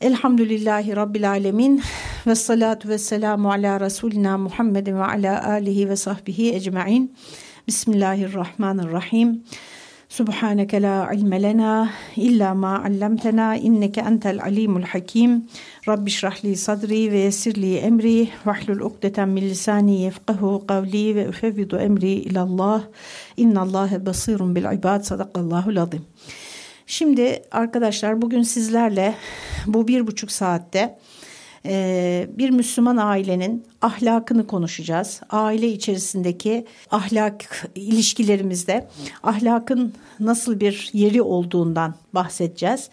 Elhamdülillahi Rabbil Alemin ve salatu ve selamu ala Resulina Muhammedin ve ala alihi ve sahbihi ecma'in. Bismillahirrahmanirrahim. Subhaneke la ilme lena illa ma allamtena inneke entel alimul hakim. Rabbi şrahli sadri ve yessirli emri vahlul ukdeten min lisani yefqahu kavli ve ufevvidu emri ilallah. İnnallâhe basirun bil ibad. Sadakallahul azim. Şimdi arkadaşlar bugün sizlerle bu bir buçuk saatte e, bir Müslüman ailenin ahlakını konuşacağız. Aile içerisindeki ahlak ilişkilerimizde ahlakın nasıl bir yeri olduğundan bahsedeceğiz.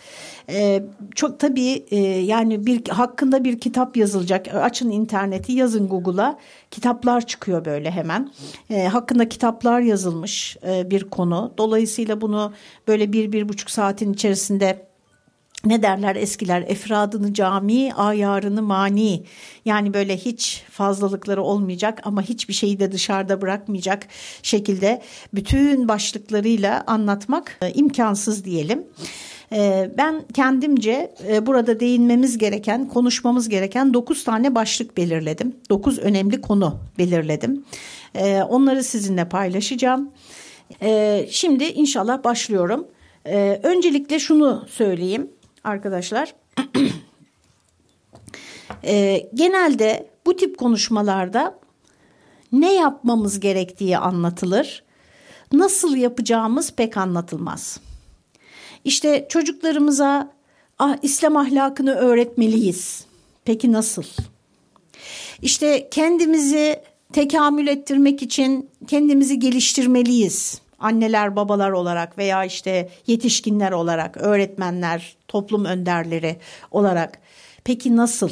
Ee, çok tabii e, yani bir hakkında bir kitap yazılacak. Açın interneti, yazın Google'a. Kitaplar çıkıyor böyle hemen. Ee, hakkında kitaplar yazılmış e, bir konu. Dolayısıyla bunu böyle bir bir buçuk saatin içerisinde ne derler eskiler efradını cami ayarını mani yani böyle hiç fazlalıkları olmayacak ama hiçbir şeyi de dışarıda bırakmayacak şekilde bütün başlıklarıyla anlatmak e, imkansız diyelim. E, ben kendimce e, burada değinmemiz gereken, konuşmamız gereken 9 tane başlık belirledim. 9 önemli konu belirledim. Onları sizinle paylaşacağım. Şimdi inşallah başlıyorum. Öncelikle şunu söyleyeyim arkadaşlar. e, genelde bu tip konuşmalarda ne yapmamız gerektiği anlatılır. Nasıl yapacağımız pek anlatılmaz. İşte çocuklarımıza ah, İslam ahlakını öğretmeliyiz. Peki nasıl? İşte kendimizi tekamül ettirmek için kendimizi geliştirmeliyiz anneler babalar olarak veya işte yetişkinler olarak, öğretmenler, toplum önderleri olarak. Peki nasıl?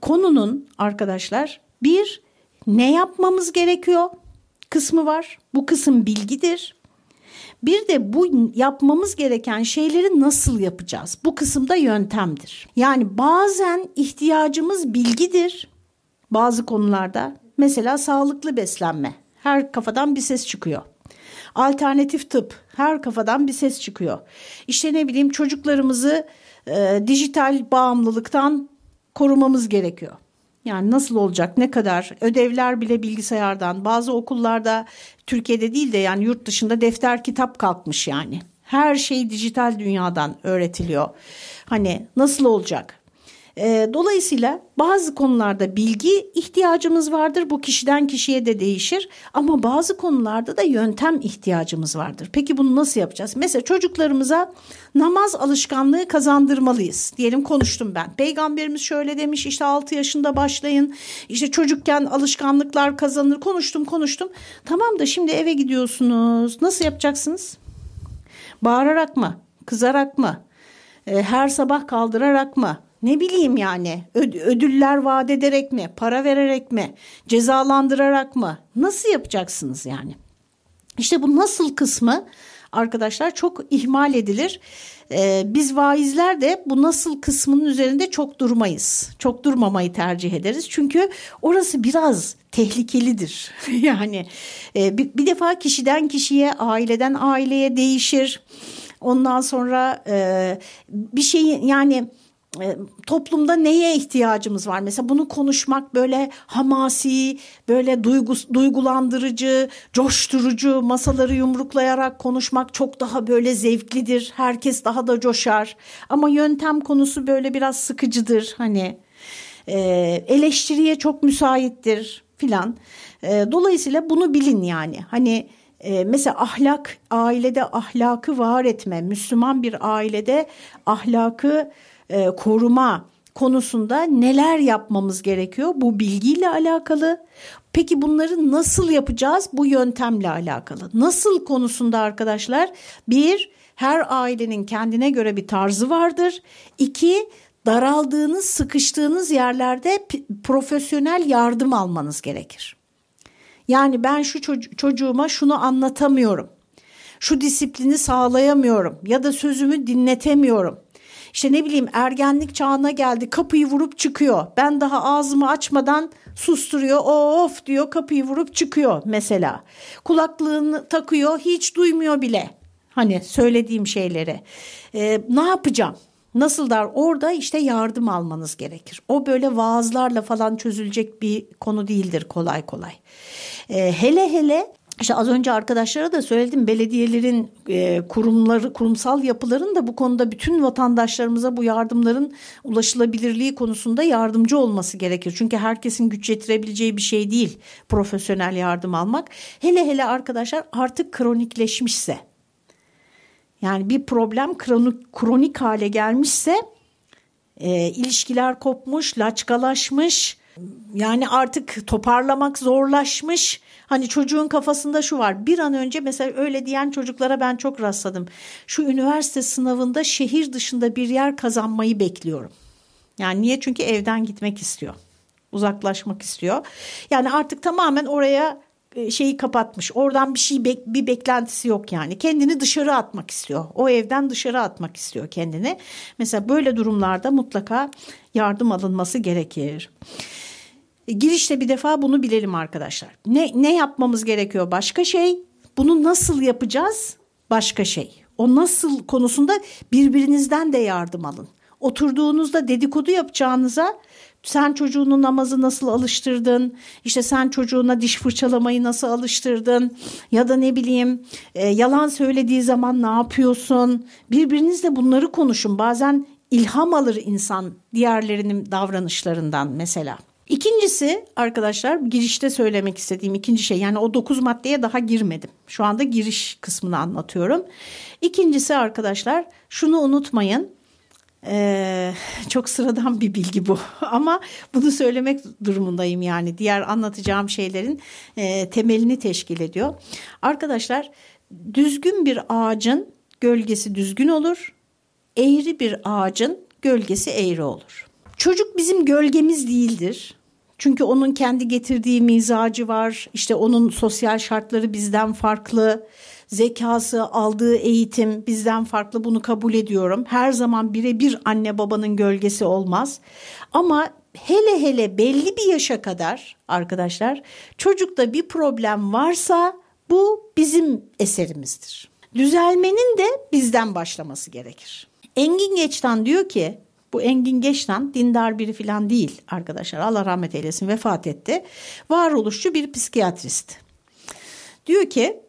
Konunun arkadaşlar bir ne yapmamız gerekiyor kısmı var. Bu kısım bilgidir. Bir de bu yapmamız gereken şeyleri nasıl yapacağız? Bu kısımda yöntemdir. Yani bazen ihtiyacımız bilgidir. Bazı konularda mesela sağlıklı beslenme. Her kafadan bir ses çıkıyor. Alternatif tıp her kafadan bir ses çıkıyor. İşte ne bileyim çocuklarımızı e, dijital bağımlılıktan korumamız gerekiyor. Yani nasıl olacak ne kadar ödevler bile bilgisayardan bazı okullarda Türkiye'de değil de yani yurt dışında defter kitap kalkmış yani. Her şey dijital dünyadan öğretiliyor. Hani nasıl olacak? E, dolayısıyla bazı konularda bilgi ihtiyacımız vardır. Bu kişiden kişiye de değişir. Ama bazı konularda da yöntem ihtiyacımız vardır. Peki bunu nasıl yapacağız? Mesela çocuklarımıza namaz alışkanlığı kazandırmalıyız. Diyelim konuştum ben. Peygamberimiz şöyle demiş işte 6 yaşında başlayın. İşte çocukken alışkanlıklar kazanır. Konuştum konuştum. Tamam da şimdi eve gidiyorsunuz. Nasıl yapacaksınız? Bağırarak mı? Kızarak mı? E, her sabah kaldırarak mı? Ne bileyim yani ödüller vaat ederek mi, para vererek mi, cezalandırarak mı? Nasıl yapacaksınız yani? İşte bu nasıl kısmı arkadaşlar çok ihmal edilir. Ee, biz vaizler de bu nasıl kısmının üzerinde çok durmayız. Çok durmamayı tercih ederiz. Çünkü orası biraz tehlikelidir. yani e, bir, bir defa kişiden kişiye, aileden aileye değişir. Ondan sonra e, bir şeyi yani toplumda neye ihtiyacımız var? Mesela bunu konuşmak böyle hamasi, böyle duygu, duygulandırıcı, coşturucu, masaları yumruklayarak konuşmak çok daha böyle zevklidir. Herkes daha da coşar. Ama yöntem konusu böyle biraz sıkıcıdır hani. E, eleştiriye çok müsaittir filan. E, dolayısıyla bunu bilin yani. Hani mesela ahlak, ailede ahlakı var etme, Müslüman bir ailede ahlakı e, koruma konusunda neler yapmamız gerekiyor? Bu bilgiyle alakalı. Peki bunları nasıl yapacağız? Bu yöntemle alakalı. Nasıl konusunda arkadaşlar? Bir, her ailenin kendine göre bir tarzı vardır. İki, daraldığınız, sıkıştığınız yerlerde profesyonel yardım almanız gerekir. Yani ben şu çocuğuma şunu anlatamıyorum. Şu disiplini sağlayamıyorum ya da sözümü dinletemiyorum işte ne bileyim ergenlik çağına geldi kapıyı vurup çıkıyor. Ben daha ağzımı açmadan susturuyor of diyor kapıyı vurup çıkıyor mesela. Kulaklığını takıyor hiç duymuyor bile hani söylediğim şeyleri. Ee, ne yapacağım? Nasıl der orada işte yardım almanız gerekir. O böyle vaazlarla falan çözülecek bir konu değildir kolay kolay. Ee, hele hele işte az önce arkadaşlara da söyledim belediyelerin e, kurumları kurumsal yapıların da bu konuda bütün vatandaşlarımıza bu yardımların ulaşılabilirliği konusunda yardımcı olması gerekir. Çünkü herkesin güç yetirebileceği bir şey değil profesyonel yardım almak. Hele hele arkadaşlar artık kronikleşmişse yani bir problem kronik, kronik hale gelmişse e, ilişkiler kopmuş, laçkalaşmış yani artık toparlamak zorlaşmış. Hani çocuğun kafasında şu var bir an önce mesela öyle diyen çocuklara ben çok rastladım. Şu üniversite sınavında şehir dışında bir yer kazanmayı bekliyorum. Yani niye? Çünkü evden gitmek istiyor. Uzaklaşmak istiyor. Yani artık tamamen oraya e, şeyi kapatmış. Oradan bir şey bir beklentisi yok yani. Kendini dışarı atmak istiyor. O evden dışarı atmak istiyor kendini. Mesela böyle durumlarda mutlaka yardım alınması gerekir. E, girişte bir defa bunu bilelim arkadaşlar. Ne ne yapmamız gerekiyor başka şey. Bunu nasıl yapacağız? Başka şey. O nasıl konusunda birbirinizden de yardım alın. Oturduğunuzda dedikodu yapacağınıza sen çocuğunu namazı nasıl alıştırdın? İşte sen çocuğuna diş fırçalamayı nasıl alıştırdın? Ya da ne bileyim e, yalan söylediği zaman ne yapıyorsun? Birbirinizle bunları konuşun. Bazen ilham alır insan diğerlerinin davranışlarından mesela. İkincisi arkadaşlar girişte söylemek istediğim ikinci şey yani o dokuz maddeye daha girmedim. Şu anda giriş kısmını anlatıyorum. İkincisi arkadaşlar şunu unutmayın ee, çok sıradan bir bilgi bu ama bunu söylemek durumundayım yani diğer anlatacağım şeylerin e, temelini teşkil ediyor. Arkadaşlar düzgün bir ağacın gölgesi düzgün olur, eğri bir ağacın gölgesi eğri olur. Çocuk bizim gölgemiz değildir. Çünkü onun kendi getirdiği mizacı var. İşte onun sosyal şartları bizden farklı zekası, aldığı eğitim bizden farklı bunu kabul ediyorum. Her zaman birebir anne babanın gölgesi olmaz. Ama hele hele belli bir yaşa kadar arkadaşlar çocukta bir problem varsa bu bizim eserimizdir. Düzelmenin de bizden başlaması gerekir. Engin Geçtan diyor ki bu Engin Geçtan dindar biri falan değil arkadaşlar Allah rahmet eylesin vefat etti. Varoluşçu bir psikiyatrist. Diyor ki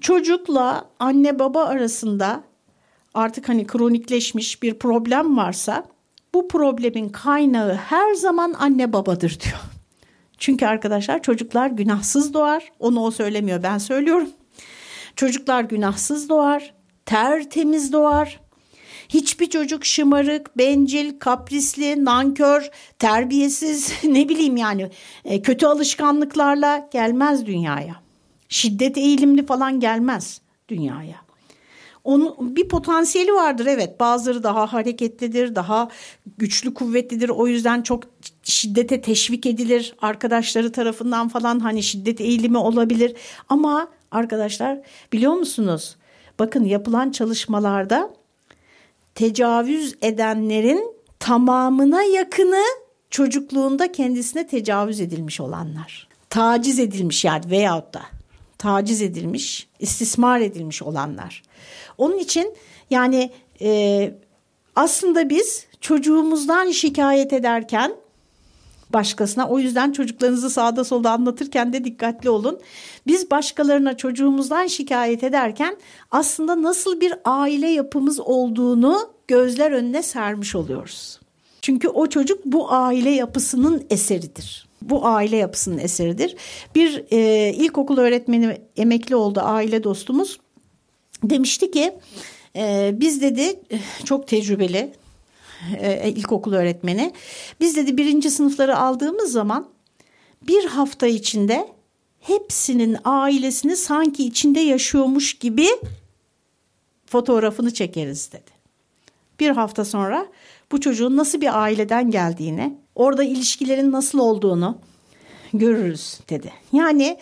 çocukla anne baba arasında artık hani kronikleşmiş bir problem varsa bu problemin kaynağı her zaman anne babadır diyor. Çünkü arkadaşlar çocuklar günahsız doğar. Onu o söylemiyor ben söylüyorum. Çocuklar günahsız doğar, tertemiz doğar. Hiçbir çocuk şımarık, bencil, kaprisli, nankör, terbiyesiz ne bileyim yani e, kötü alışkanlıklarla gelmez dünyaya şiddet eğilimli falan gelmez dünyaya. Onun bir potansiyeli vardır evet. Bazıları daha hareketlidir, daha güçlü, kuvvetlidir. O yüzden çok şiddete teşvik edilir arkadaşları tarafından falan hani şiddet eğilimi olabilir. Ama arkadaşlar biliyor musunuz? Bakın yapılan çalışmalarda tecavüz edenlerin tamamına yakını çocukluğunda kendisine tecavüz edilmiş olanlar. Taciz edilmiş yani veyahut da taciz edilmiş, istismar edilmiş olanlar. Onun için yani e, aslında biz çocuğumuzdan şikayet ederken başkasına o yüzden çocuklarınızı sağda solda anlatırken de dikkatli olun. Biz başkalarına çocuğumuzdan şikayet ederken aslında nasıl bir aile yapımız olduğunu gözler önüne sermiş oluyoruz. Çünkü o çocuk bu aile yapısının eseridir bu aile yapısının eseridir. Bir e, ilkokul öğretmeni emekli oldu aile dostumuz demişti ki e, biz dedi çok tecrübeli e, ilkokul öğretmeni biz dedi birinci sınıfları aldığımız zaman bir hafta içinde hepsinin ailesini sanki içinde yaşıyormuş gibi fotoğrafını çekeriz dedi. Bir hafta sonra bu çocuğun nasıl bir aileden geldiğini, orada ilişkilerin nasıl olduğunu görürüz dedi. Yani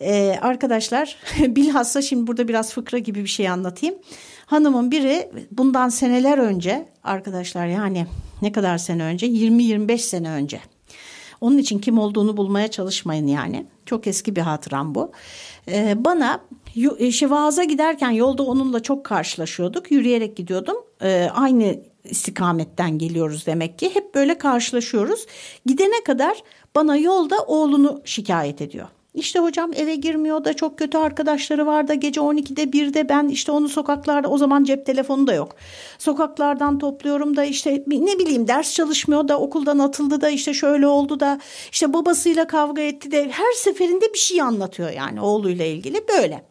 e, arkadaşlar bilhassa şimdi burada biraz fıkra gibi bir şey anlatayım. Hanımın biri bundan seneler önce arkadaşlar yani ne kadar sene önce 20-25 sene önce. Onun için kim olduğunu bulmaya çalışmayın yani. Çok eski bir hatıram bu. Ee, bana işte vaaza giderken yolda onunla çok karşılaşıyorduk. Yürüyerek gidiyordum. Ee, aynı istikametten geliyoruz demek ki. Hep böyle karşılaşıyoruz. Gidene kadar bana yolda oğlunu şikayet ediyor. İşte hocam eve girmiyor da çok kötü arkadaşları var da gece 12'de 1'de ben işte onu sokaklarda o zaman cep telefonu da yok. Sokaklardan topluyorum da işte ne bileyim ders çalışmıyor da okuldan atıldı da işte şöyle oldu da işte babasıyla kavga etti de her seferinde bir şey anlatıyor yani oğluyla ilgili böyle.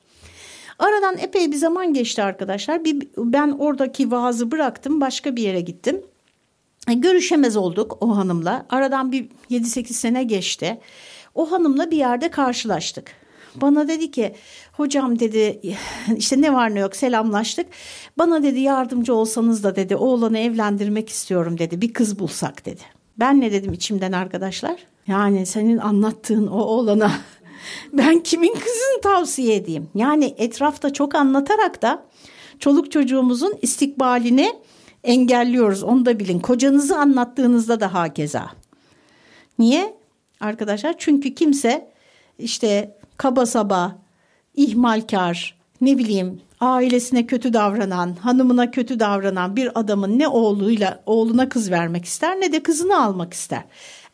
Aradan epey bir zaman geçti arkadaşlar. Bir, ben oradaki vaazı bıraktım başka bir yere gittim. E, görüşemez olduk o hanımla. Aradan bir 7-8 sene geçti. O hanımla bir yerde karşılaştık. Bana dedi ki hocam dedi işte ne var ne yok selamlaştık. Bana dedi yardımcı olsanız da dedi oğlanı evlendirmek istiyorum dedi bir kız bulsak dedi. Ben ne dedim içimden arkadaşlar? Yani senin anlattığın o oğlana ben kimin kızını tavsiye edeyim? Yani etrafta çok anlatarak da çoluk çocuğumuzun istikbalini engelliyoruz onu da bilin. Kocanızı anlattığınızda da hakeza. Niye? Arkadaşlar. Çünkü kimse işte kaba saba, ihmalkar, ne bileyim ailesine kötü davranan, hanımına kötü davranan bir adamın ne oğluyla oğluna kız vermek ister ne de kızını almak ister.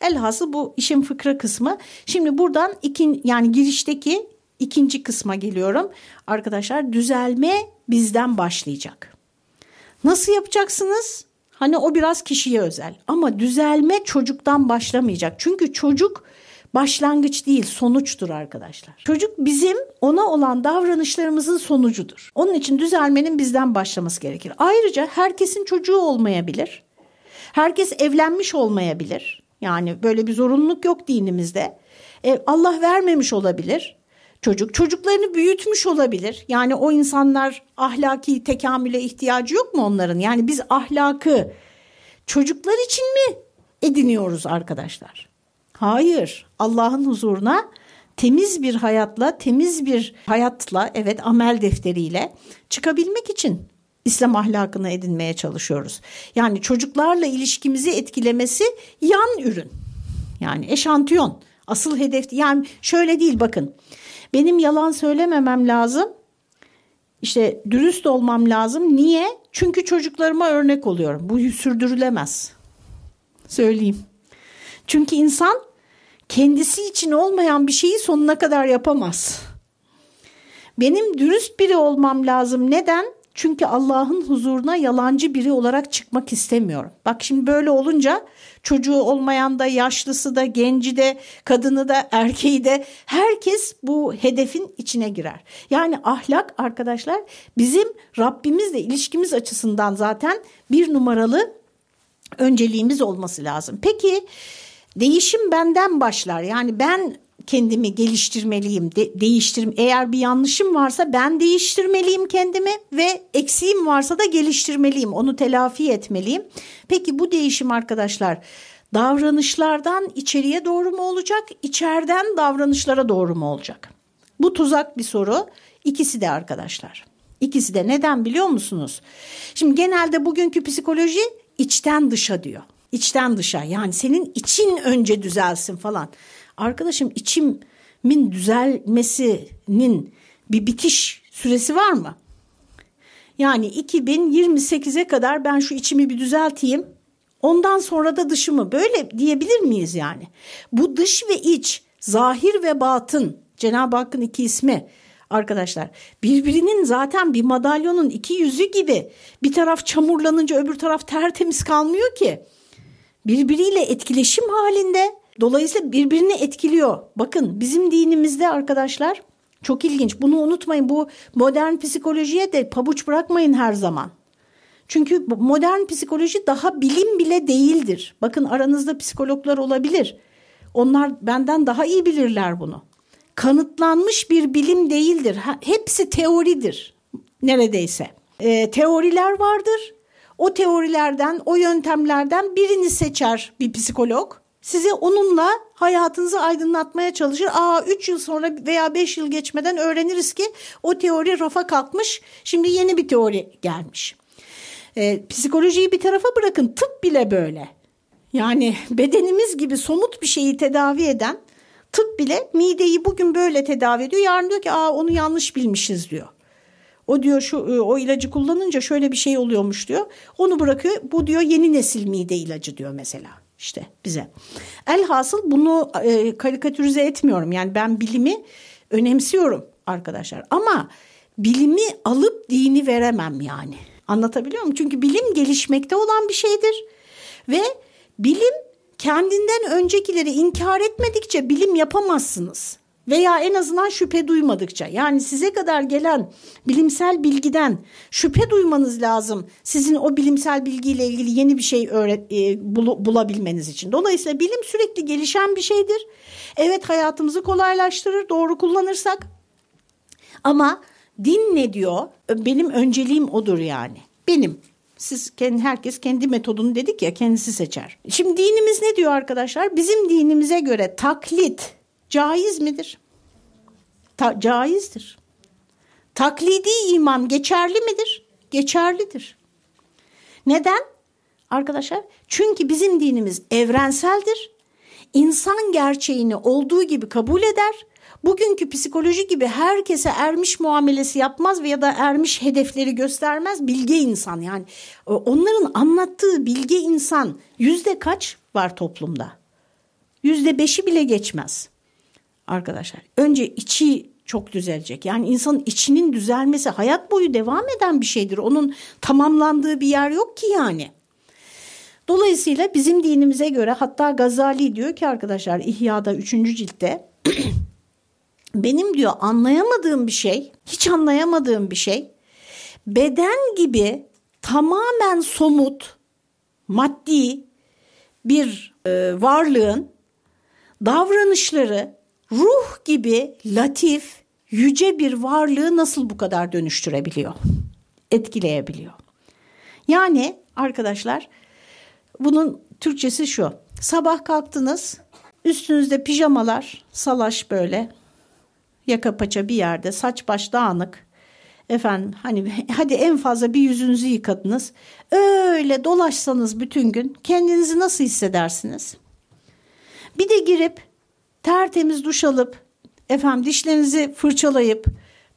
Elhası bu işin fıkra kısmı. Şimdi buradan ikin, yani girişteki ikinci kısma geliyorum. Arkadaşlar düzelme bizden başlayacak. Nasıl yapacaksınız? Hani o biraz kişiye özel ama düzelme çocuktan başlamayacak. Çünkü çocuk başlangıç değil sonuçtur arkadaşlar. Çocuk bizim ona olan davranışlarımızın sonucudur. Onun için düzelmenin bizden başlaması gerekir. Ayrıca herkesin çocuğu olmayabilir. Herkes evlenmiş olmayabilir. Yani böyle bir zorunluluk yok dinimizde. E, Allah vermemiş olabilir çocuk. Çocuklarını büyütmüş olabilir. Yani o insanlar ahlaki tekamüle ihtiyacı yok mu onların? Yani biz ahlakı çocuklar için mi ediniyoruz arkadaşlar? Hayır. Allah'ın huzuruna temiz bir hayatla, temiz bir hayatla, evet amel defteriyle çıkabilmek için İslam ahlakını edinmeye çalışıyoruz. Yani çocuklarla ilişkimizi etkilemesi yan ürün. Yani eşantiyon. Asıl hedef yani şöyle değil bakın. Benim yalan söylememem lazım. İşte dürüst olmam lazım. Niye? Çünkü çocuklarıma örnek oluyorum. Bu sürdürülemez. Söyleyeyim. Çünkü insan kendisi için olmayan bir şeyi sonuna kadar yapamaz. Benim dürüst biri olmam lazım. Neden? Çünkü Allah'ın huzuruna yalancı biri olarak çıkmak istemiyorum. Bak şimdi böyle olunca çocuğu olmayan da, yaşlısı da, genci de, kadını da, erkeği de herkes bu hedefin içine girer. Yani ahlak arkadaşlar bizim Rabbimizle ilişkimiz açısından zaten bir numaralı önceliğimiz olması lazım. Peki değişim benden başlar. Yani ben kendimi geliştirmeliyim, de, değiştirim. Eğer bir yanlışım varsa ben değiştirmeliyim kendimi ve eksiğim varsa da geliştirmeliyim. Onu telafi etmeliyim. Peki bu değişim arkadaşlar davranışlardan içeriye doğru mu olacak, içeriden davranışlara doğru mu olacak? Bu tuzak bir soru. İkisi de arkadaşlar. İkisi de neden biliyor musunuz? Şimdi genelde bugünkü psikoloji içten dışa diyor. İçten dışa yani senin için önce düzelsin falan. Arkadaşım içimin düzelmesinin bir bitiş süresi var mı? Yani 2028'e kadar ben şu içimi bir düzelteyim. Ondan sonra da dışımı böyle diyebilir miyiz yani? Bu dış ve iç, zahir ve batın Cenab-ı Hakk'ın iki ismi arkadaşlar birbirinin zaten bir madalyonun iki yüzü gibi bir taraf çamurlanınca öbür taraf tertemiz kalmıyor ki. Birbiriyle etkileşim halinde Dolayısıyla birbirini etkiliyor. Bakın bizim dinimizde arkadaşlar çok ilginç. Bunu unutmayın. Bu modern psikolojiye de pabuç bırakmayın her zaman. Çünkü modern psikoloji daha bilim bile değildir. Bakın aranızda psikologlar olabilir. Onlar benden daha iyi bilirler bunu. Kanıtlanmış bir bilim değildir. Hepsi teoridir neredeyse. E, teoriler vardır. O teorilerden, o yöntemlerden birini seçer bir psikolog size onunla hayatınızı aydınlatmaya çalışır. Aa 3 yıl sonra veya 5 yıl geçmeden öğreniriz ki o teori rafa kalkmış. Şimdi yeni bir teori gelmiş. Ee, psikolojiyi bir tarafa bırakın tıp bile böyle. Yani bedenimiz gibi somut bir şeyi tedavi eden tıp bile mideyi bugün böyle tedavi ediyor. Yarın diyor ki aa onu yanlış bilmişiz diyor. O diyor şu e, o ilacı kullanınca şöyle bir şey oluyormuş diyor. Onu bırakıyor. Bu diyor yeni nesil mide ilacı diyor mesela işte bize. Elhasıl bunu e, karikatürize etmiyorum. Yani ben bilimi önemsiyorum arkadaşlar. Ama bilimi alıp dini veremem yani. Anlatabiliyor muyum? Çünkü bilim gelişmekte olan bir şeydir. Ve bilim kendinden öncekileri inkar etmedikçe bilim yapamazsınız veya en azından şüphe duymadıkça yani size kadar gelen bilimsel bilgiden şüphe duymanız lazım sizin o bilimsel bilgiyle ilgili yeni bir şey öğret, e, bul, bulabilmeniz için. Dolayısıyla bilim sürekli gelişen bir şeydir. Evet hayatımızı kolaylaştırır doğru kullanırsak ama din ne diyor? Benim önceliğim odur yani. Benim siz kendi herkes kendi metodunu dedik ya kendisi seçer. Şimdi dinimiz ne diyor arkadaşlar? Bizim dinimize göre taklit caiz midir? Ta, caizdir. Taklidi iman geçerli midir? Geçerlidir. Neden? Arkadaşlar çünkü bizim dinimiz evrenseldir. İnsan gerçeğini olduğu gibi kabul eder. Bugünkü psikoloji gibi herkese ermiş muamelesi yapmaz veya da ermiş hedefleri göstermez. Bilge insan yani onların anlattığı bilge insan yüzde kaç var toplumda? Yüzde beşi bile geçmez arkadaşlar. Önce içi çok düzelecek. Yani insanın içinin düzelmesi hayat boyu devam eden bir şeydir. Onun tamamlandığı bir yer yok ki yani. Dolayısıyla bizim dinimize göre hatta Gazali diyor ki arkadaşlar İhya'da 3. ciltte benim diyor anlayamadığım bir şey, hiç anlayamadığım bir şey beden gibi tamamen somut, maddi bir e, varlığın davranışları ruh gibi latif, yüce bir varlığı nasıl bu kadar dönüştürebiliyor? Etkileyebiliyor. Yani arkadaşlar bunun Türkçesi şu. Sabah kalktınız, üstünüzde pijamalar, salaş böyle, yaka paça bir yerde, saç baş dağınık. Efendim hani hadi en fazla bir yüzünüzü yıkadınız. Öyle dolaşsanız bütün gün kendinizi nasıl hissedersiniz? Bir de girip tertemiz duş alıp efendim dişlerinizi fırçalayıp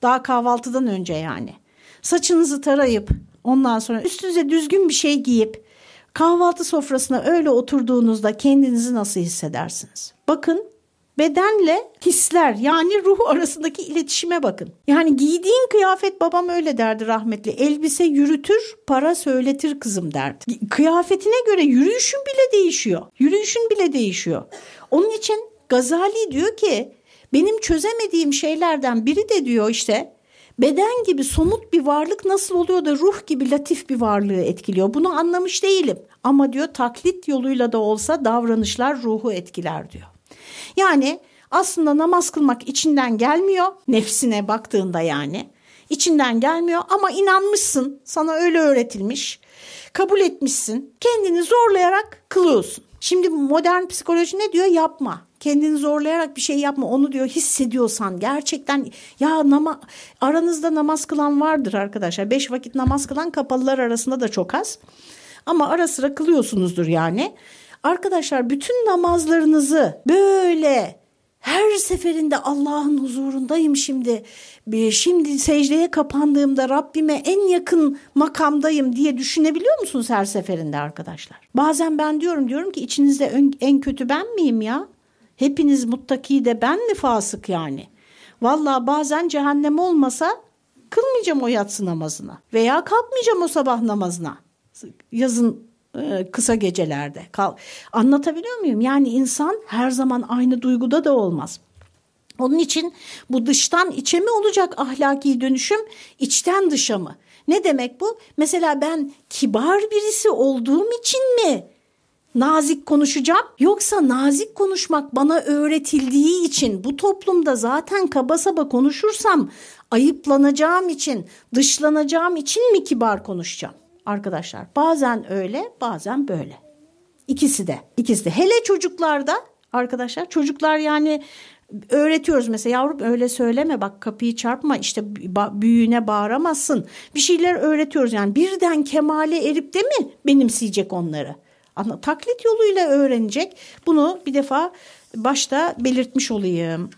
daha kahvaltıdan önce yani saçınızı tarayıp ondan sonra üstünüze düzgün bir şey giyip kahvaltı sofrasına öyle oturduğunuzda kendinizi nasıl hissedersiniz? Bakın bedenle hisler yani ruh arasındaki iletişime bakın. Yani giydiğin kıyafet babam öyle derdi rahmetli. Elbise yürütür, para söyletir kızım derdi. Kıyafetine göre yürüyüşün bile değişiyor. Yürüyüşün bile değişiyor. Onun için Gazali diyor ki benim çözemediğim şeylerden biri de diyor işte beden gibi somut bir varlık nasıl oluyor da ruh gibi latif bir varlığı etkiliyor. Bunu anlamış değilim ama diyor taklit yoluyla da olsa davranışlar ruhu etkiler diyor. Yani aslında namaz kılmak içinden gelmiyor nefsine baktığında yani içinden gelmiyor ama inanmışsın sana öyle öğretilmiş kabul etmişsin kendini zorlayarak kılıyorsun. Şimdi modern psikoloji ne diyor yapma kendini zorlayarak bir şey yapma onu diyor hissediyorsan gerçekten ya nama, aranızda namaz kılan vardır arkadaşlar. Beş vakit namaz kılan kapalılar arasında da çok az ama ara sıra kılıyorsunuzdur yani. Arkadaşlar bütün namazlarınızı böyle her seferinde Allah'ın huzurundayım şimdi. Şimdi secdeye kapandığımda Rabbime en yakın makamdayım diye düşünebiliyor musunuz her seferinde arkadaşlar? Bazen ben diyorum diyorum ki içinizde en kötü ben miyim ya? Hepiniz muttaki de ben mi fasık yani? Valla bazen cehennem olmasa kılmayacağım o yatsı namazına veya kalkmayacağım o sabah namazına yazın kısa gecelerde. Kal Anlatabiliyor muyum? Yani insan her zaman aynı duyguda da olmaz. Onun için bu dıştan içe mi olacak ahlaki dönüşüm, içten dışa mı? Ne demek bu? Mesela ben kibar birisi olduğum için mi nazik konuşacağım yoksa nazik konuşmak bana öğretildiği için bu toplumda zaten kaba saba konuşursam ayıplanacağım için dışlanacağım için mi kibar konuşacağım arkadaşlar. Bazen öyle bazen böyle. İkisi de ikisi de. Hele çocuklarda arkadaşlar çocuklar yani öğretiyoruz mesela yavrum öyle söyleme bak kapıyı çarpma işte büyüğüne bağıramazsın. Bir şeyler öğretiyoruz yani. Birden kemale erip de mi benimseyecek onları? Taklit yoluyla öğrenecek. Bunu bir defa başta belirtmiş olayım.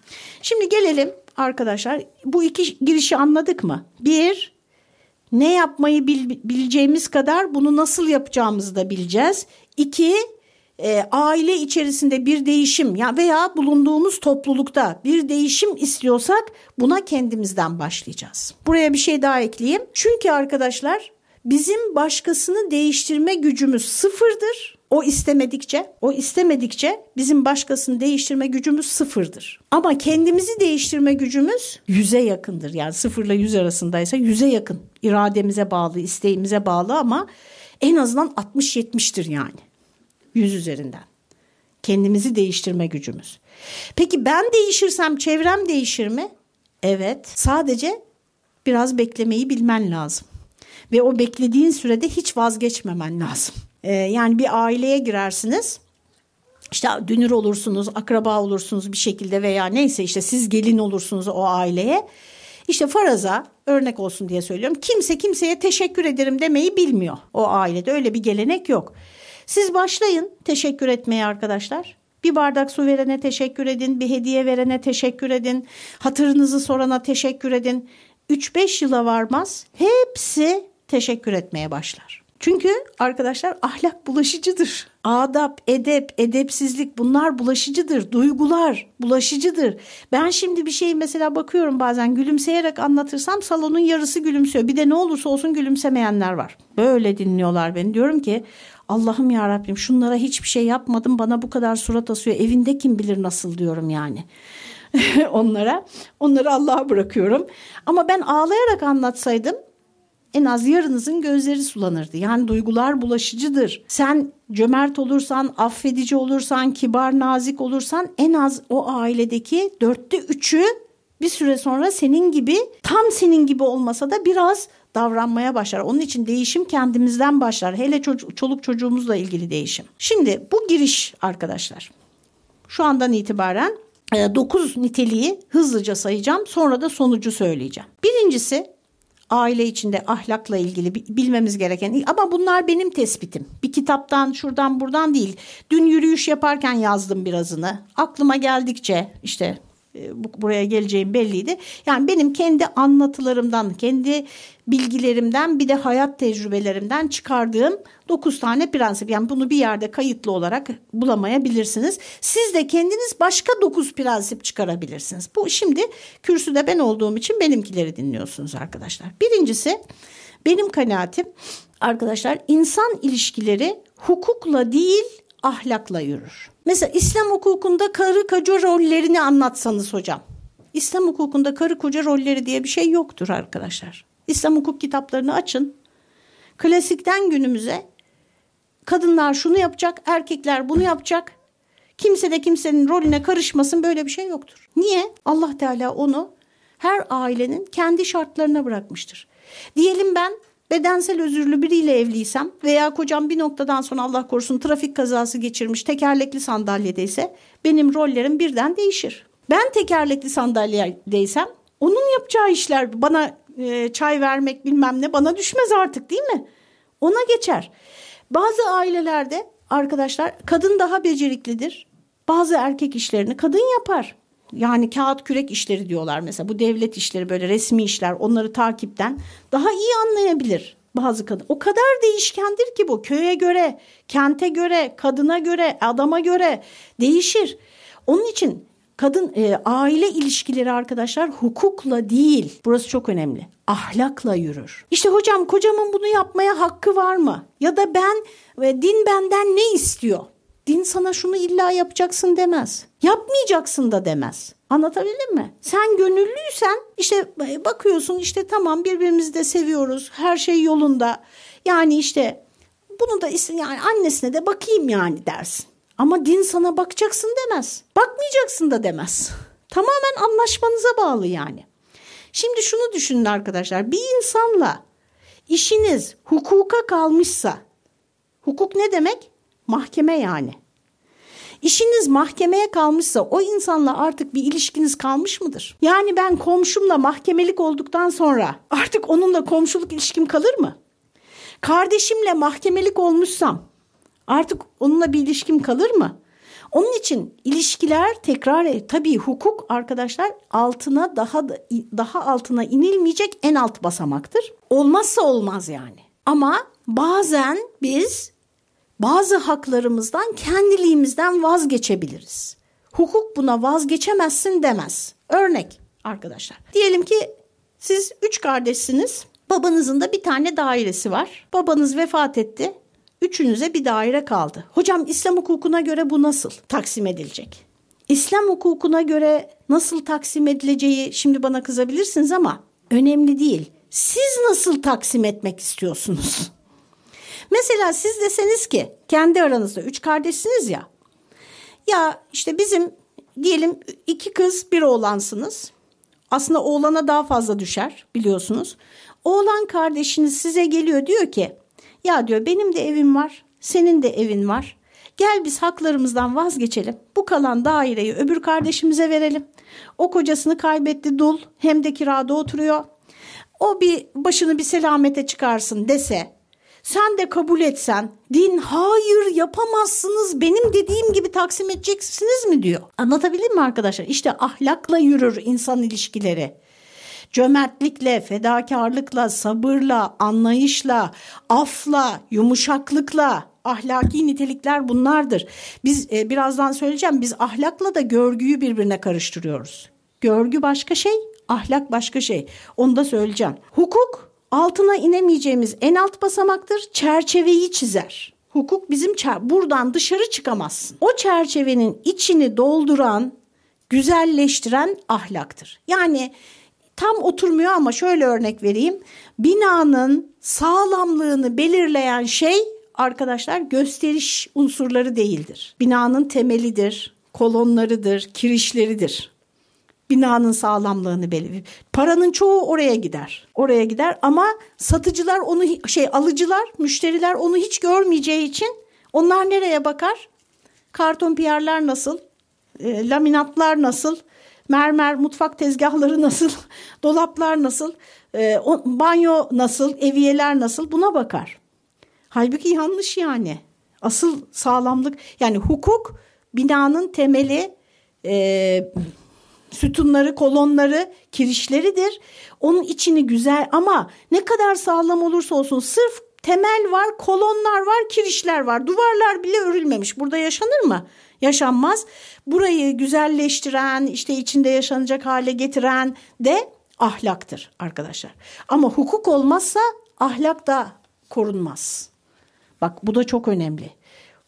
Şimdi gelelim arkadaşlar. Bu iki girişi anladık mı? Bir, ne yapmayı bil, bileceğimiz kadar bunu nasıl yapacağımızı da bileceğiz. İki, e, aile içerisinde bir değişim ya veya bulunduğumuz toplulukta bir değişim istiyorsak buna kendimizden başlayacağız. Buraya bir şey daha ekleyeyim. Çünkü arkadaşlar bizim başkasını değiştirme gücümüz sıfırdır. O istemedikçe, o istemedikçe bizim başkasını değiştirme gücümüz sıfırdır. Ama kendimizi değiştirme gücümüz yüze yakındır. Yani sıfırla yüz arasındaysa yüze yakın. İrademize bağlı, isteğimize bağlı ama en azından 60-70'tir yani. Yüz üzerinden. Kendimizi değiştirme gücümüz. Peki ben değişirsem çevrem değişir mi? Evet. Sadece biraz beklemeyi bilmen lazım. Ve o beklediğin sürede hiç vazgeçmemen lazım. Ee, yani bir aileye girersiniz. İşte dünür olursunuz, akraba olursunuz bir şekilde veya neyse işte siz gelin olursunuz o aileye. İşte faraza örnek olsun diye söylüyorum. Kimse kimseye teşekkür ederim demeyi bilmiyor o ailede. Öyle bir gelenek yok. Siz başlayın teşekkür etmeye arkadaşlar. Bir bardak su verene teşekkür edin, bir hediye verene teşekkür edin, hatırınızı sorana teşekkür edin. 3-5 yıla varmaz hepsi teşekkür etmeye başlar. Çünkü arkadaşlar ahlak bulaşıcıdır. Adap, edep, edepsizlik bunlar bulaşıcıdır. Duygular bulaşıcıdır. Ben şimdi bir şeyi mesela bakıyorum bazen gülümseyerek anlatırsam salonun yarısı gülümsüyor. Bir de ne olursa olsun gülümsemeyenler var. Böyle dinliyorlar beni. Diyorum ki Allah'ım ya Rabbim şunlara hiçbir şey yapmadım bana bu kadar surat asıyor. Evinde kim bilir nasıl diyorum yani. onlara. Onları Allah'a bırakıyorum. Ama ben ağlayarak anlatsaydım en az yarınızın gözleri sulanırdı. Yani duygular bulaşıcıdır. Sen cömert olursan, affedici olursan, kibar, nazik olursan en az o ailedeki dörtte üçü bir süre sonra senin gibi tam senin gibi olmasa da biraz davranmaya başlar. Onun için değişim kendimizden başlar. Hele çocuk, çoluk çocuğumuzla ilgili değişim. Şimdi bu giriş arkadaşlar. Şu andan itibaren 9 niteliği hızlıca sayacağım. Sonra da sonucu söyleyeceğim. Birincisi aile içinde ahlakla ilgili bilmemiz gereken ama bunlar benim tespitim. Bir kitaptan şuradan buradan değil. Dün yürüyüş yaparken yazdım birazını. Aklıma geldikçe işte buraya geleceğim belliydi. Yani benim kendi anlatılarımdan, kendi bilgilerimden bir de hayat tecrübelerimden çıkardığım 9 tane prensip. Yani bunu bir yerde kayıtlı olarak bulamayabilirsiniz. Siz de kendiniz başka 9 prensip çıkarabilirsiniz. Bu şimdi kürsüde ben olduğum için benimkileri dinliyorsunuz arkadaşlar. Birincisi benim kanaatim arkadaşlar insan ilişkileri hukukla değil ahlakla yürür. Mesela İslam hukukunda karı koca rollerini anlatsanız hocam. İslam hukukunda karı koca rolleri diye bir şey yoktur arkadaşlar. İslam hukuk kitaplarını açın. Klasikten günümüze kadınlar şunu yapacak, erkekler bunu yapacak. Kimse de kimsenin rolüne karışmasın böyle bir şey yoktur. Niye? Allah Teala onu her ailenin kendi şartlarına bırakmıştır. Diyelim ben bedensel özürlü biriyle evliysem veya kocam bir noktadan sonra Allah korusun trafik kazası geçirmiş tekerlekli sandalyedeyse benim rollerim birden değişir. Ben tekerlekli sandalyedeysem onun yapacağı işler bana e, çay vermek bilmem ne bana düşmez artık değil mi? Ona geçer. Bazı ailelerde arkadaşlar kadın daha beceriklidir. Bazı erkek işlerini kadın yapar. Yani kağıt kürek işleri diyorlar mesela bu devlet işleri böyle resmi işler onları takipten daha iyi anlayabilir bazı kadın. O kadar değişkendir ki bu köye göre, kente göre, kadına göre, adama göre değişir. Onun için kadın e, aile ilişkileri arkadaşlar hukukla değil. Burası çok önemli. Ahlakla yürür. İşte hocam kocamın bunu yapmaya hakkı var mı? Ya da ben ve din benden ne istiyor? Din sana şunu illa yapacaksın demez. Yapmayacaksın da demez. Anlatabildim mi? Sen gönüllüysen işte bakıyorsun işte tamam birbirimizi de seviyoruz. Her şey yolunda. Yani işte bunu da yani annesine de bakayım yani dersin. Ama din sana bakacaksın demez. Bakmayacaksın da demez. Tamamen anlaşmanıza bağlı yani. Şimdi şunu düşünün arkadaşlar. Bir insanla işiniz hukuka kalmışsa, hukuk ne demek? Mahkeme yani. İşiniz mahkemeye kalmışsa o insanla artık bir ilişkiniz kalmış mıdır? Yani ben komşumla mahkemelik olduktan sonra artık onunla komşuluk ilişkim kalır mı? Kardeşimle mahkemelik olmuşsam artık onunla bir ilişkim kalır mı? Onun için ilişkiler tekrar e, tabii hukuk arkadaşlar altına daha daha altına inilmeyecek en alt basamaktır. Olmazsa olmaz yani. Ama bazen biz bazı haklarımızdan kendiliğimizden vazgeçebiliriz. Hukuk buna vazgeçemezsin demez. Örnek arkadaşlar. Diyelim ki siz üç kardeşsiniz. Babanızın da bir tane dairesi var. Babanız vefat etti. Üçünüze bir daire kaldı. Hocam İslam hukukuna göre bu nasıl taksim edilecek? İslam hukukuna göre nasıl taksim edileceği şimdi bana kızabilirsiniz ama önemli değil. Siz nasıl taksim etmek istiyorsunuz? Mesela siz deseniz ki kendi aranızda üç kardeşsiniz ya. Ya işte bizim diyelim iki kız bir oğlansınız. Aslında oğlana daha fazla düşer biliyorsunuz. Oğlan kardeşiniz size geliyor diyor ki ya diyor benim de evim var senin de evin var. Gel biz haklarımızdan vazgeçelim. Bu kalan daireyi öbür kardeşimize verelim. O kocasını kaybetti dul hem de kirada oturuyor. O bir başını bir selamete çıkarsın dese sen de kabul etsen din hayır yapamazsınız benim dediğim gibi taksim edeceksiniz mi diyor. Anlatabildim mi arkadaşlar? İşte ahlakla yürür insan ilişkileri. Cömertlikle, fedakarlıkla, sabırla, anlayışla, afla, yumuşaklıkla, ahlaki nitelikler bunlardır. Biz e, birazdan söyleyeceğim biz ahlakla da görgüyü birbirine karıştırıyoruz. Görgü başka şey, ahlak başka şey. Onu da söyleyeceğim. Hukuk altına inemeyeceğimiz en alt basamaktır. Çerçeveyi çizer. Hukuk bizim buradan dışarı çıkamazsın. O çerçevenin içini dolduran, güzelleştiren ahlaktır. Yani tam oturmuyor ama şöyle örnek vereyim. Binanın sağlamlığını belirleyen şey arkadaşlar gösteriş unsurları değildir. Binanın temelidir, kolonlarıdır, kirişleridir binanın sağlamlığını belirler. Paranın çoğu oraya gider. Oraya gider ama satıcılar onu şey alıcılar, müşteriler onu hiç görmeyeceği için onlar nereye bakar? Karton piyerler nasıl? E, laminatlar nasıl? Mermer mutfak tezgahları nasıl? Dolaplar nasıl? E, o, banyo nasıl? Eviyeler nasıl? Buna bakar. Halbuki yanlış yani. Asıl sağlamlık yani hukuk binanın temeli e, sütunları, kolonları, kirişleridir. Onun içini güzel ama ne kadar sağlam olursa olsun sırf temel var, kolonlar var, kirişler var. Duvarlar bile örülmemiş. Burada yaşanır mı? Yaşanmaz. Burayı güzelleştiren, işte içinde yaşanacak hale getiren de ahlaktır arkadaşlar. Ama hukuk olmazsa ahlak da korunmaz. Bak bu da çok önemli.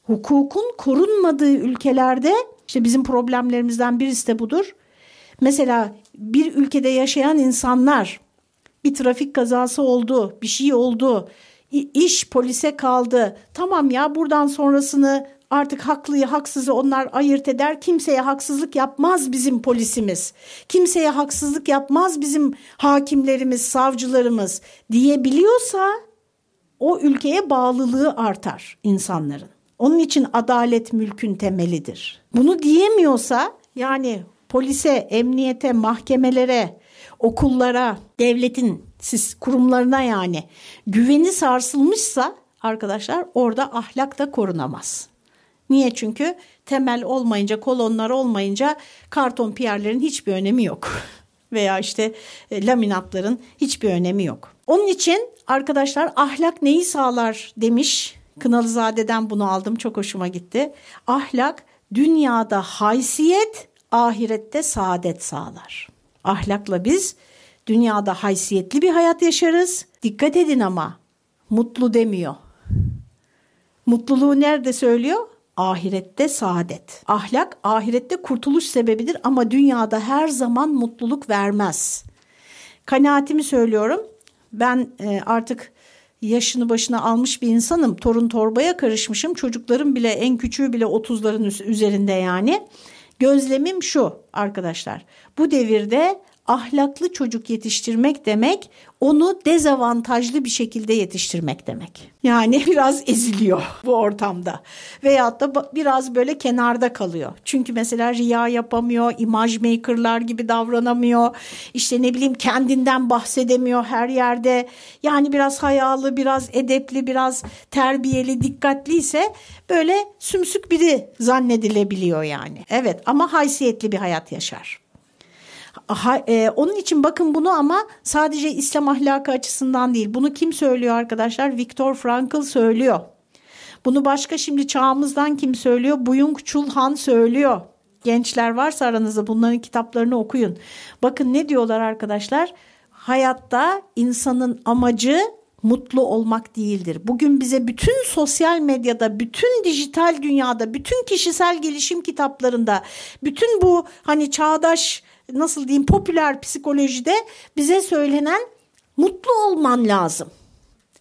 Hukukun korunmadığı ülkelerde işte bizim problemlerimizden birisi de budur. Mesela bir ülkede yaşayan insanlar bir trafik kazası oldu, bir şey oldu, iş polise kaldı. Tamam ya buradan sonrasını artık haklıyı haksızı onlar ayırt eder. Kimseye haksızlık yapmaz bizim polisimiz. Kimseye haksızlık yapmaz bizim hakimlerimiz, savcılarımız diyebiliyorsa o ülkeye bağlılığı artar insanların. Onun için adalet mülkün temelidir. Bunu diyemiyorsa yani polise, emniyete, mahkemelere, okullara, devletin siz kurumlarına yani güveni sarsılmışsa arkadaşlar orada ahlak da korunamaz. Niye? Çünkü temel olmayınca, kolonlar olmayınca karton piyerlerin hiçbir önemi yok. Veya işte e, laminatların hiçbir önemi yok. Onun için arkadaşlar ahlak neyi sağlar demiş. Kınalızade'den bunu aldım çok hoşuma gitti. Ahlak dünyada haysiyet ahirette saadet sağlar. Ahlakla biz dünyada haysiyetli bir hayat yaşarız. Dikkat edin ama mutlu demiyor. Mutluluğu nerede söylüyor? Ahirette saadet. Ahlak ahirette kurtuluş sebebidir ama dünyada her zaman mutluluk vermez. Kanaatimi söylüyorum. Ben e, artık yaşını başına almış bir insanım. Torun torbaya karışmışım. Çocuklarım bile en küçüğü bile 30'ların üzerinde yani. Gözlemim şu arkadaşlar. Bu devirde ahlaklı çocuk yetiştirmek demek onu dezavantajlı bir şekilde yetiştirmek demek. Yani biraz eziliyor bu ortamda veyahut da biraz böyle kenarda kalıyor. Çünkü mesela riya yapamıyor, imaj makerlar gibi davranamıyor. İşte ne bileyim kendinden bahsedemiyor her yerde. Yani biraz hayalı, biraz edepli, biraz terbiyeli, dikkatliyse böyle sümsük biri zannedilebiliyor yani. Evet ama haysiyetli bir hayat yaşar. Ha, e, onun için bakın bunu ama sadece İslam ahlakı açısından değil. Bunu kim söylüyor arkadaşlar? Viktor Frankl söylüyor. Bunu başka şimdi çağımızdan kim söylüyor? Buyung Chul Han söylüyor. Gençler varsa aranızda bunların kitaplarını okuyun. Bakın ne diyorlar arkadaşlar? Hayatta insanın amacı mutlu olmak değildir. Bugün bize bütün sosyal medyada, bütün dijital dünyada, bütün kişisel gelişim kitaplarında, bütün bu hani çağdaş nasıl diyeyim popüler psikolojide bize söylenen mutlu olman lazım.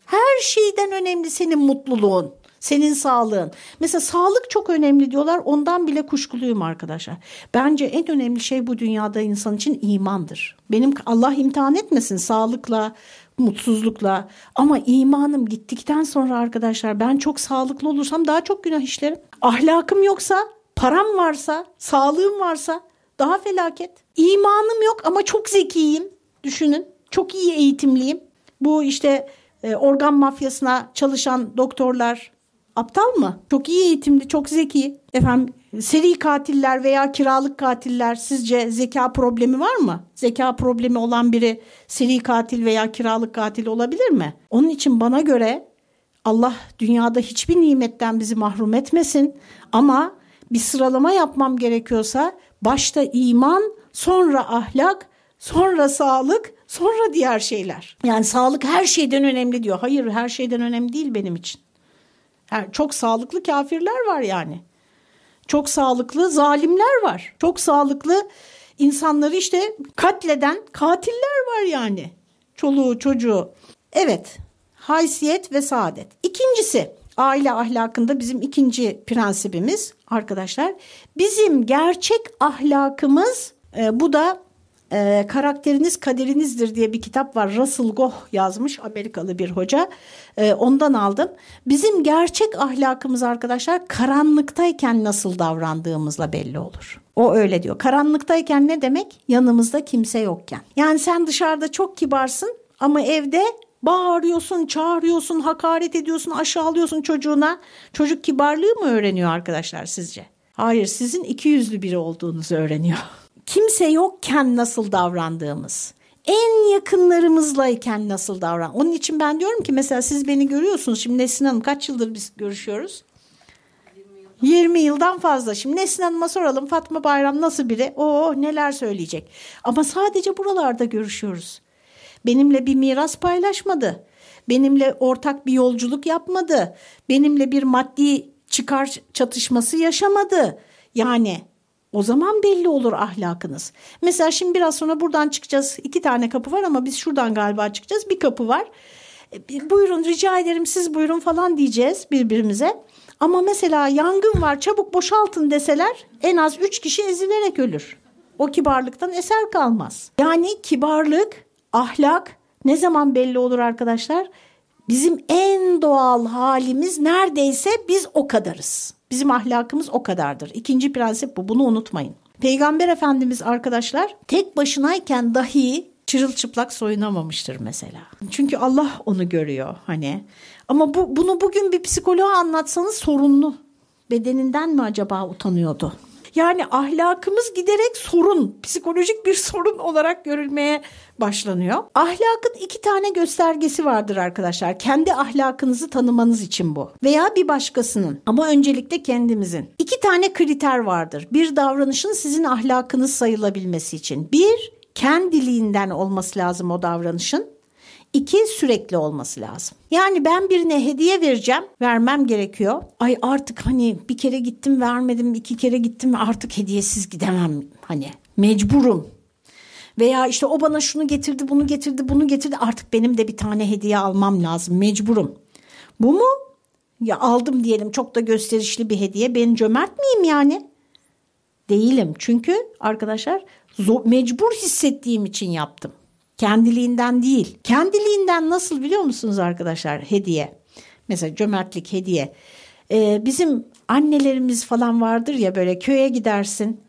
Her şeyden önemli senin mutluluğun, senin sağlığın. Mesela sağlık çok önemli diyorlar. Ondan bile kuşkuluyum arkadaşlar. Bence en önemli şey bu dünyada insan için imandır. Benim Allah imtihan etmesin sağlıkla, mutsuzlukla ama imanım gittikten sonra arkadaşlar ben çok sağlıklı olursam daha çok günah işlerim. Ahlakım yoksa, param varsa, sağlığım varsa daha felaket. İmanım yok ama çok zekiyim. Düşünün. Çok iyi eğitimliyim. Bu işte e, organ mafyasına çalışan doktorlar aptal mı? Çok iyi eğitimli, çok zeki. Efendim seri katiller veya kiralık katiller sizce zeka problemi var mı? Zeka problemi olan biri seri katil veya kiralık katil olabilir mi? Onun için bana göre Allah dünyada hiçbir nimetten bizi mahrum etmesin ama bir sıralama yapmam gerekiyorsa başta iman, sonra ahlak, sonra sağlık, sonra diğer şeyler. Yani sağlık her şeyden önemli diyor. Hayır her şeyden önemli değil benim için. Yani çok sağlıklı kafirler var yani. Çok sağlıklı zalimler var. Çok sağlıklı insanları işte katleden katiller var yani. Çoluğu çocuğu. Evet haysiyet ve saadet. İkincisi aile ahlakında bizim ikinci prensibimiz arkadaşlar. Bizim gerçek ahlakımız e, bu da e, Karakteriniz Kaderinizdir diye bir kitap var. Russell Goh yazmış Amerikalı bir hoca. E, ondan aldım. Bizim gerçek ahlakımız arkadaşlar karanlıktayken nasıl davrandığımızla belli olur. O öyle diyor. Karanlıktayken ne demek? Yanımızda kimse yokken. Yani sen dışarıda çok kibarsın ama evde Bağırıyorsun, çağırıyorsun, hakaret ediyorsun, aşağılıyorsun çocuğuna. Çocuk kibarlığı mı öğreniyor arkadaşlar sizce? Hayır, sizin iki yüzlü biri olduğunuzu öğreniyor. Kimse yokken nasıl davrandığımız, en yakınlarımızlayken nasıl davran. Onun için ben diyorum ki mesela siz beni görüyorsunuz. Şimdi Nesin Hanım kaç yıldır biz görüşüyoruz? 20 yıldan fazla. Şimdi Nesin Hanım'a soralım Fatma Bayram nasıl biri? Oo neler söyleyecek. Ama sadece buralarda görüşüyoruz. Benimle bir miras paylaşmadı. Benimle ortak bir yolculuk yapmadı. Benimle bir maddi çıkar çatışması yaşamadı. Yani o zaman belli olur ahlakınız. Mesela şimdi biraz sonra buradan çıkacağız. İki tane kapı var ama biz şuradan galiba çıkacağız. Bir kapı var. E, buyurun rica ederim siz buyurun falan diyeceğiz birbirimize. Ama mesela yangın var çabuk boşaltın deseler en az üç kişi ezilerek ölür. O kibarlıktan eser kalmaz. Yani kibarlık ahlak ne zaman belli olur arkadaşlar? Bizim en doğal halimiz neredeyse biz o kadarız. Bizim ahlakımız o kadardır. İkinci prensip bu. Bunu unutmayın. Peygamber Efendimiz arkadaşlar tek başınayken dahi çırılçıplak soyunamamıştır mesela. Çünkü Allah onu görüyor hani. Ama bu, bunu bugün bir psikoloğa anlatsanız sorunlu. Bedeninden mi acaba utanıyordu? Yani ahlakımız giderek sorun, psikolojik bir sorun olarak görülmeye başlanıyor. Ahlakın iki tane göstergesi vardır arkadaşlar. Kendi ahlakınızı tanımanız için bu. Veya bir başkasının ama öncelikle kendimizin. İki tane kriter vardır. Bir davranışın sizin ahlakınız sayılabilmesi için. Bir, kendiliğinden olması lazım o davranışın. İki sürekli olması lazım. Yani ben birine hediye vereceğim, vermem gerekiyor. Ay artık hani bir kere gittim vermedim, iki kere gittim artık hediyesiz gidemem hani mecburum. Veya işte o bana şunu getirdi, bunu getirdi, bunu getirdi. Artık benim de bir tane hediye almam lazım, mecburum. Bu mu? Ya aldım diyelim çok da gösterişli bir hediye. Ben cömert miyim yani? Değilim. Çünkü arkadaşlar mecbur hissettiğim için yaptım. Kendiliğinden değil. Kendiliğinden nasıl biliyor musunuz arkadaşlar? Hediye. Mesela cömertlik hediye. Ee, bizim annelerimiz falan vardır ya böyle köye gidersin.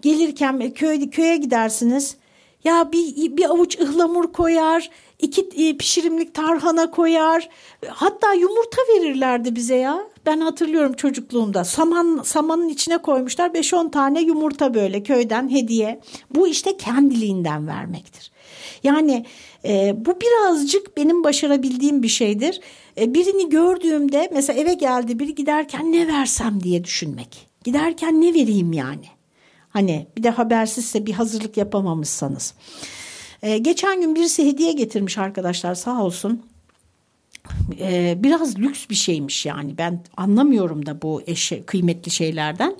Gelirken köy, köye gidersiniz. Ya bir, bir avuç ıhlamur koyar, iki e, pişirimlik tarhana koyar. Hatta yumurta verirlerdi bize ya. Ben hatırlıyorum çocukluğumda. Saman samanın içine koymuşlar 5-10 tane yumurta böyle köyden hediye. Bu işte kendiliğinden vermektir. Yani e, bu birazcık benim başarabildiğim bir şeydir. E, birini gördüğümde mesela eve geldi biri giderken ne versem diye düşünmek. Giderken ne vereyim yani? Hani bir de habersizse bir hazırlık yapamamışsanız. Ee, geçen gün birisi hediye getirmiş arkadaşlar sağ olsun. Ee, biraz lüks bir şeymiş yani ben anlamıyorum da bu eşe, kıymetli şeylerden.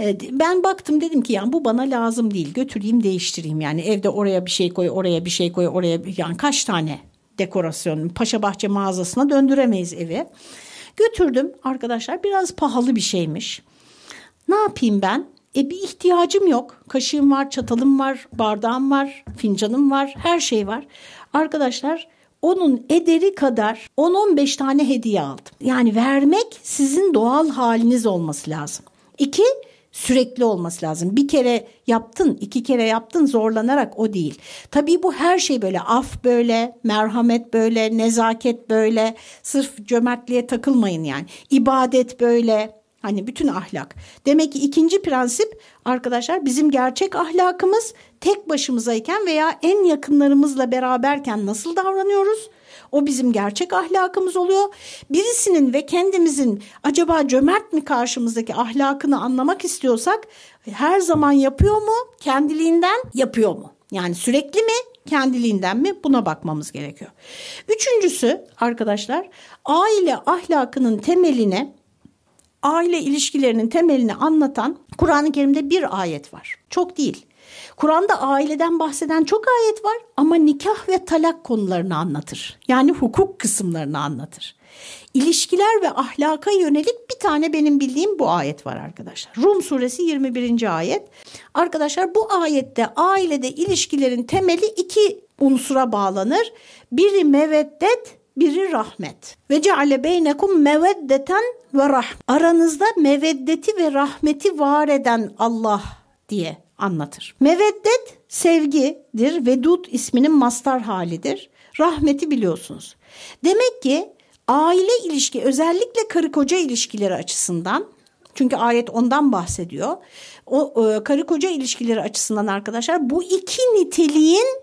Ee, ben baktım dedim ki yani bu bana lazım değil götüreyim değiştireyim yani evde oraya bir şey koy oraya bir şey koy oraya yani kaç tane dekorasyon Paşa Bahçe mağazasına döndüremeyiz evi. Götürdüm arkadaşlar biraz pahalı bir şeymiş. Ne yapayım ben? E bir ihtiyacım yok. Kaşığım var, çatalım var, bardağım var, fincanım var, her şey var. Arkadaşlar onun ederi kadar 10-15 tane hediye aldım. Yani vermek sizin doğal haliniz olması lazım. İki, sürekli olması lazım. Bir kere yaptın, iki kere yaptın zorlanarak o değil. Tabii bu her şey böyle af böyle, merhamet böyle, nezaket böyle. Sırf cömertliğe takılmayın yani. İbadet böyle, Hani bütün ahlak. Demek ki ikinci prensip arkadaşlar bizim gerçek ahlakımız tek başımızayken veya en yakınlarımızla beraberken nasıl davranıyoruz? O bizim gerçek ahlakımız oluyor. Birisinin ve kendimizin acaba cömert mi karşımızdaki ahlakını anlamak istiyorsak her zaman yapıyor mu? Kendiliğinden yapıyor mu? Yani sürekli mi? Kendiliğinden mi? Buna bakmamız gerekiyor. Üçüncüsü arkadaşlar aile ahlakının temeline aile ilişkilerinin temelini anlatan Kur'an-ı Kerim'de bir ayet var. Çok değil. Kur'an'da aileden bahseden çok ayet var ama nikah ve talak konularını anlatır. Yani hukuk kısımlarını anlatır. İlişkiler ve ahlaka yönelik bir tane benim bildiğim bu ayet var arkadaşlar. Rum suresi 21. ayet. Arkadaşlar bu ayette ailede ilişkilerin temeli iki unsura bağlanır. Biri meveddet, biri rahmet. Ve ceale beynekum meveddeten ve rah. Aranızda meveddeti ve rahmeti var eden Allah diye anlatır. Meveddet sevgidir. Vedud isminin mastar halidir. Rahmeti biliyorsunuz. Demek ki aile ilişki özellikle karı koca ilişkileri açısından çünkü ayet ondan bahsediyor. O e, karı koca ilişkileri açısından arkadaşlar bu iki niteliğin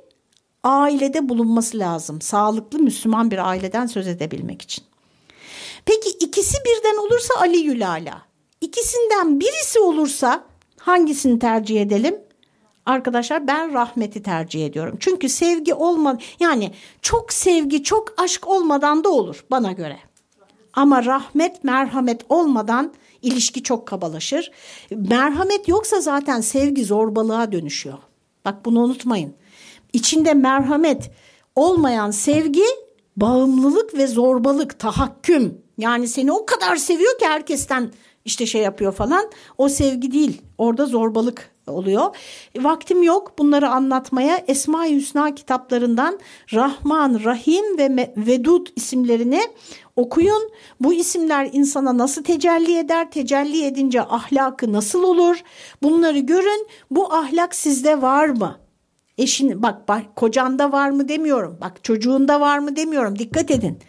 ailede bulunması lazım. Sağlıklı Müslüman bir aileden söz edebilmek için. Peki ikisi birden olursa Ali Yülala. İkisinden birisi olursa hangisini tercih edelim? Arkadaşlar ben rahmeti tercih ediyorum. Çünkü sevgi olma yani çok sevgi, çok aşk olmadan da olur bana göre. Ama rahmet, merhamet olmadan ilişki çok kabalaşır. Merhamet yoksa zaten sevgi zorbalığa dönüşüyor. Bak bunu unutmayın. İçinde merhamet olmayan sevgi bağımlılık ve zorbalık, tahakküm. Yani seni o kadar seviyor ki herkesten işte şey yapıyor falan. O sevgi değil. Orada zorbalık oluyor. Vaktim yok bunları anlatmaya. Esma-i Hüsna kitaplarından Rahman, Rahim ve Vedud isimlerini okuyun. Bu isimler insana nasıl tecelli eder? Tecelli edince ahlakı nasıl olur? Bunları görün. Bu ahlak sizde var mı? Eşin bak, bak kocanda var mı demiyorum. Bak çocuğunda var mı demiyorum. Dikkat edin.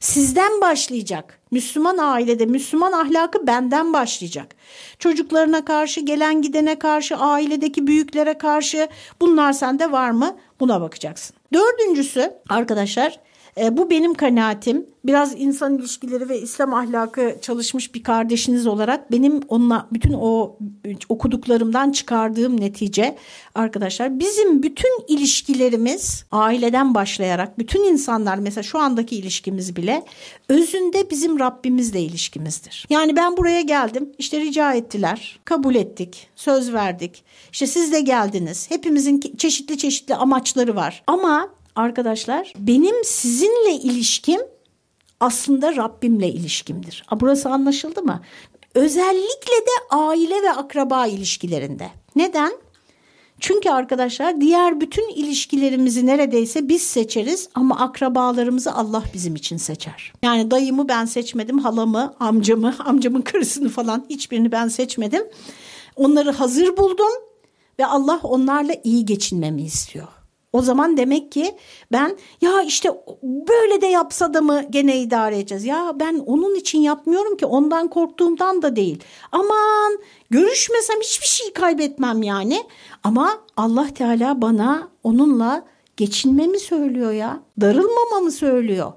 Sizden başlayacak. Müslüman ailede Müslüman ahlakı benden başlayacak. Çocuklarına karşı, gelen gidene karşı, ailedeki büyüklere karşı bunlar sende var mı? Buna bakacaksın. Dördüncüsü arkadaşlar e, bu benim kanaatim. Biraz insan ilişkileri ve İslam ahlakı çalışmış bir kardeşiniz olarak benim onunla bütün o okuduklarımdan çıkardığım netice arkadaşlar bizim bütün ilişkilerimiz aileden başlayarak bütün insanlar mesela şu andaki ilişkimiz bile özünde bizim Rabbimizle ilişkimizdir. Yani ben buraya geldim işte rica ettiler kabul ettik söz verdik işte siz de geldiniz hepimizin çeşitli çeşitli amaçları var ama arkadaşlar benim sizinle ilişkim aslında Rabbimle ilişkimdir. Burası anlaşıldı mı? Özellikle de aile ve akraba ilişkilerinde. Neden? Çünkü arkadaşlar diğer bütün ilişkilerimizi neredeyse biz seçeriz ama akrabalarımızı Allah bizim için seçer. Yani dayımı ben seçmedim, halamı, amcamı, amcamın karısını falan hiçbirini ben seçmedim. Onları hazır buldum ve Allah onlarla iyi geçinmemi istiyor. O zaman demek ki ben ya işte böyle de yapsa da mı gene idare edeceğiz? Ya ben onun için yapmıyorum ki ondan korktuğumdan da değil. Aman görüşmesem hiçbir şey kaybetmem yani. Ama Allah Teala bana onunla geçinmemi söylüyor ya. Darılmamamı söylüyor.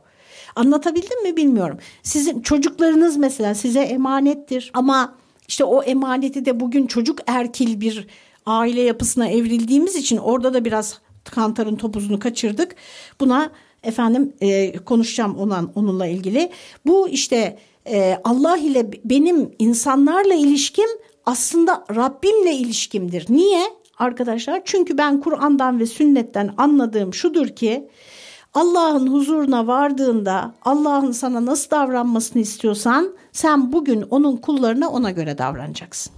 Anlatabildim mi bilmiyorum. Sizin çocuklarınız mesela size emanettir ama işte o emaneti de bugün çocuk erkil bir aile yapısına evrildiğimiz için orada da biraz kantarın topuzunu kaçırdık. Buna efendim e, konuşacağım ona, onunla ilgili. Bu işte e, Allah ile benim insanlarla ilişkim aslında Rabbimle ilişkimdir. Niye arkadaşlar? Çünkü ben Kur'an'dan ve sünnetten anladığım şudur ki Allah'ın huzuruna vardığında Allah'ın sana nasıl davranmasını istiyorsan sen bugün onun kullarına ona göre davranacaksın.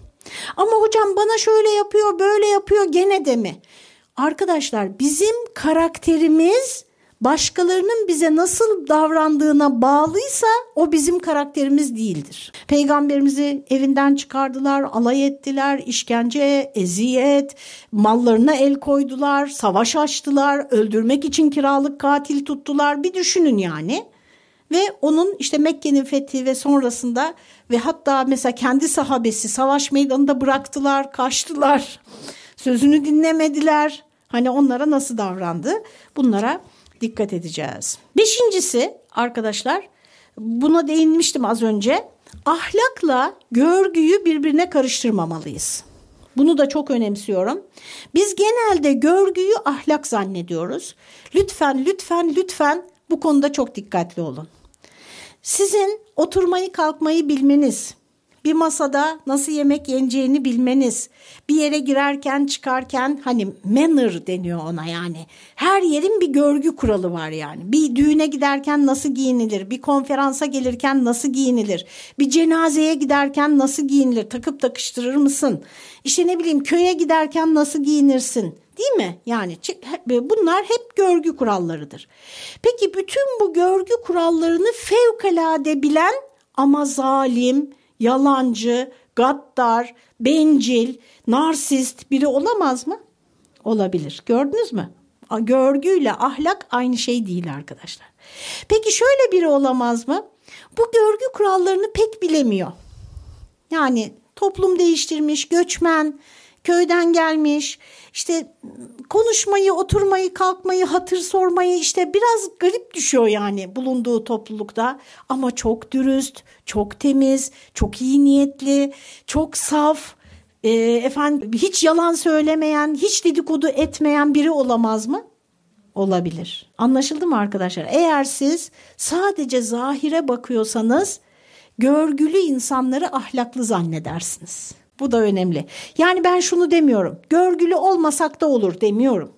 Ama hocam bana şöyle yapıyor böyle yapıyor gene de mi? Arkadaşlar bizim karakterimiz başkalarının bize nasıl davrandığına bağlıysa o bizim karakterimiz değildir. Peygamberimizi evinden çıkardılar, alay ettiler, işkence, eziyet, mallarına el koydular, savaş açtılar, öldürmek için kiralık katil tuttular. Bir düşünün yani. Ve onun işte Mekke'nin fethi ve sonrasında ve hatta mesela kendi sahabesi savaş meydanında bıraktılar, kaçtılar. Sözünü dinlemediler. Hani onlara nasıl davrandı? Bunlara dikkat edeceğiz. Beşincisi arkadaşlar buna değinmiştim az önce. Ahlakla görgüyü birbirine karıştırmamalıyız. Bunu da çok önemsiyorum. Biz genelde görgüyü ahlak zannediyoruz. Lütfen lütfen lütfen bu konuda çok dikkatli olun. Sizin oturmayı kalkmayı bilmeniz, bir masada nasıl yemek yeneceğini bilmeniz, bir yere girerken çıkarken hani manner deniyor ona yani. Her yerin bir görgü kuralı var yani. Bir düğüne giderken nasıl giyinilir, bir konferansa gelirken nasıl giyinilir, bir cenazeye giderken nasıl giyinilir, takıp takıştırır mısın? İşte ne bileyim köye giderken nasıl giyinirsin? Değil mi? Yani bunlar hep görgü kurallarıdır. Peki bütün bu görgü kurallarını fevkalade bilen ama zalim, yalancı, gaddar, bencil, narsist biri olamaz mı? Olabilir. Gördünüz mü? Görgüyle ahlak aynı şey değil arkadaşlar. Peki şöyle biri olamaz mı? Bu görgü kurallarını pek bilemiyor. Yani toplum değiştirmiş, göçmen, köyden gelmiş, işte konuşmayı, oturmayı, kalkmayı, hatır sormayı işte biraz garip düşüyor yani bulunduğu toplulukta. Ama çok dürüst, çok temiz, çok iyi niyetli, çok saf, e, efendim hiç yalan söylemeyen, hiç dedikodu etmeyen biri olamaz mı? Olabilir. Anlaşıldı mı arkadaşlar? Eğer siz sadece zahire bakıyorsanız görgülü insanları ahlaklı zannedersiniz. Bu da önemli. Yani ben şunu demiyorum. Görgülü olmasak da olur demiyorum.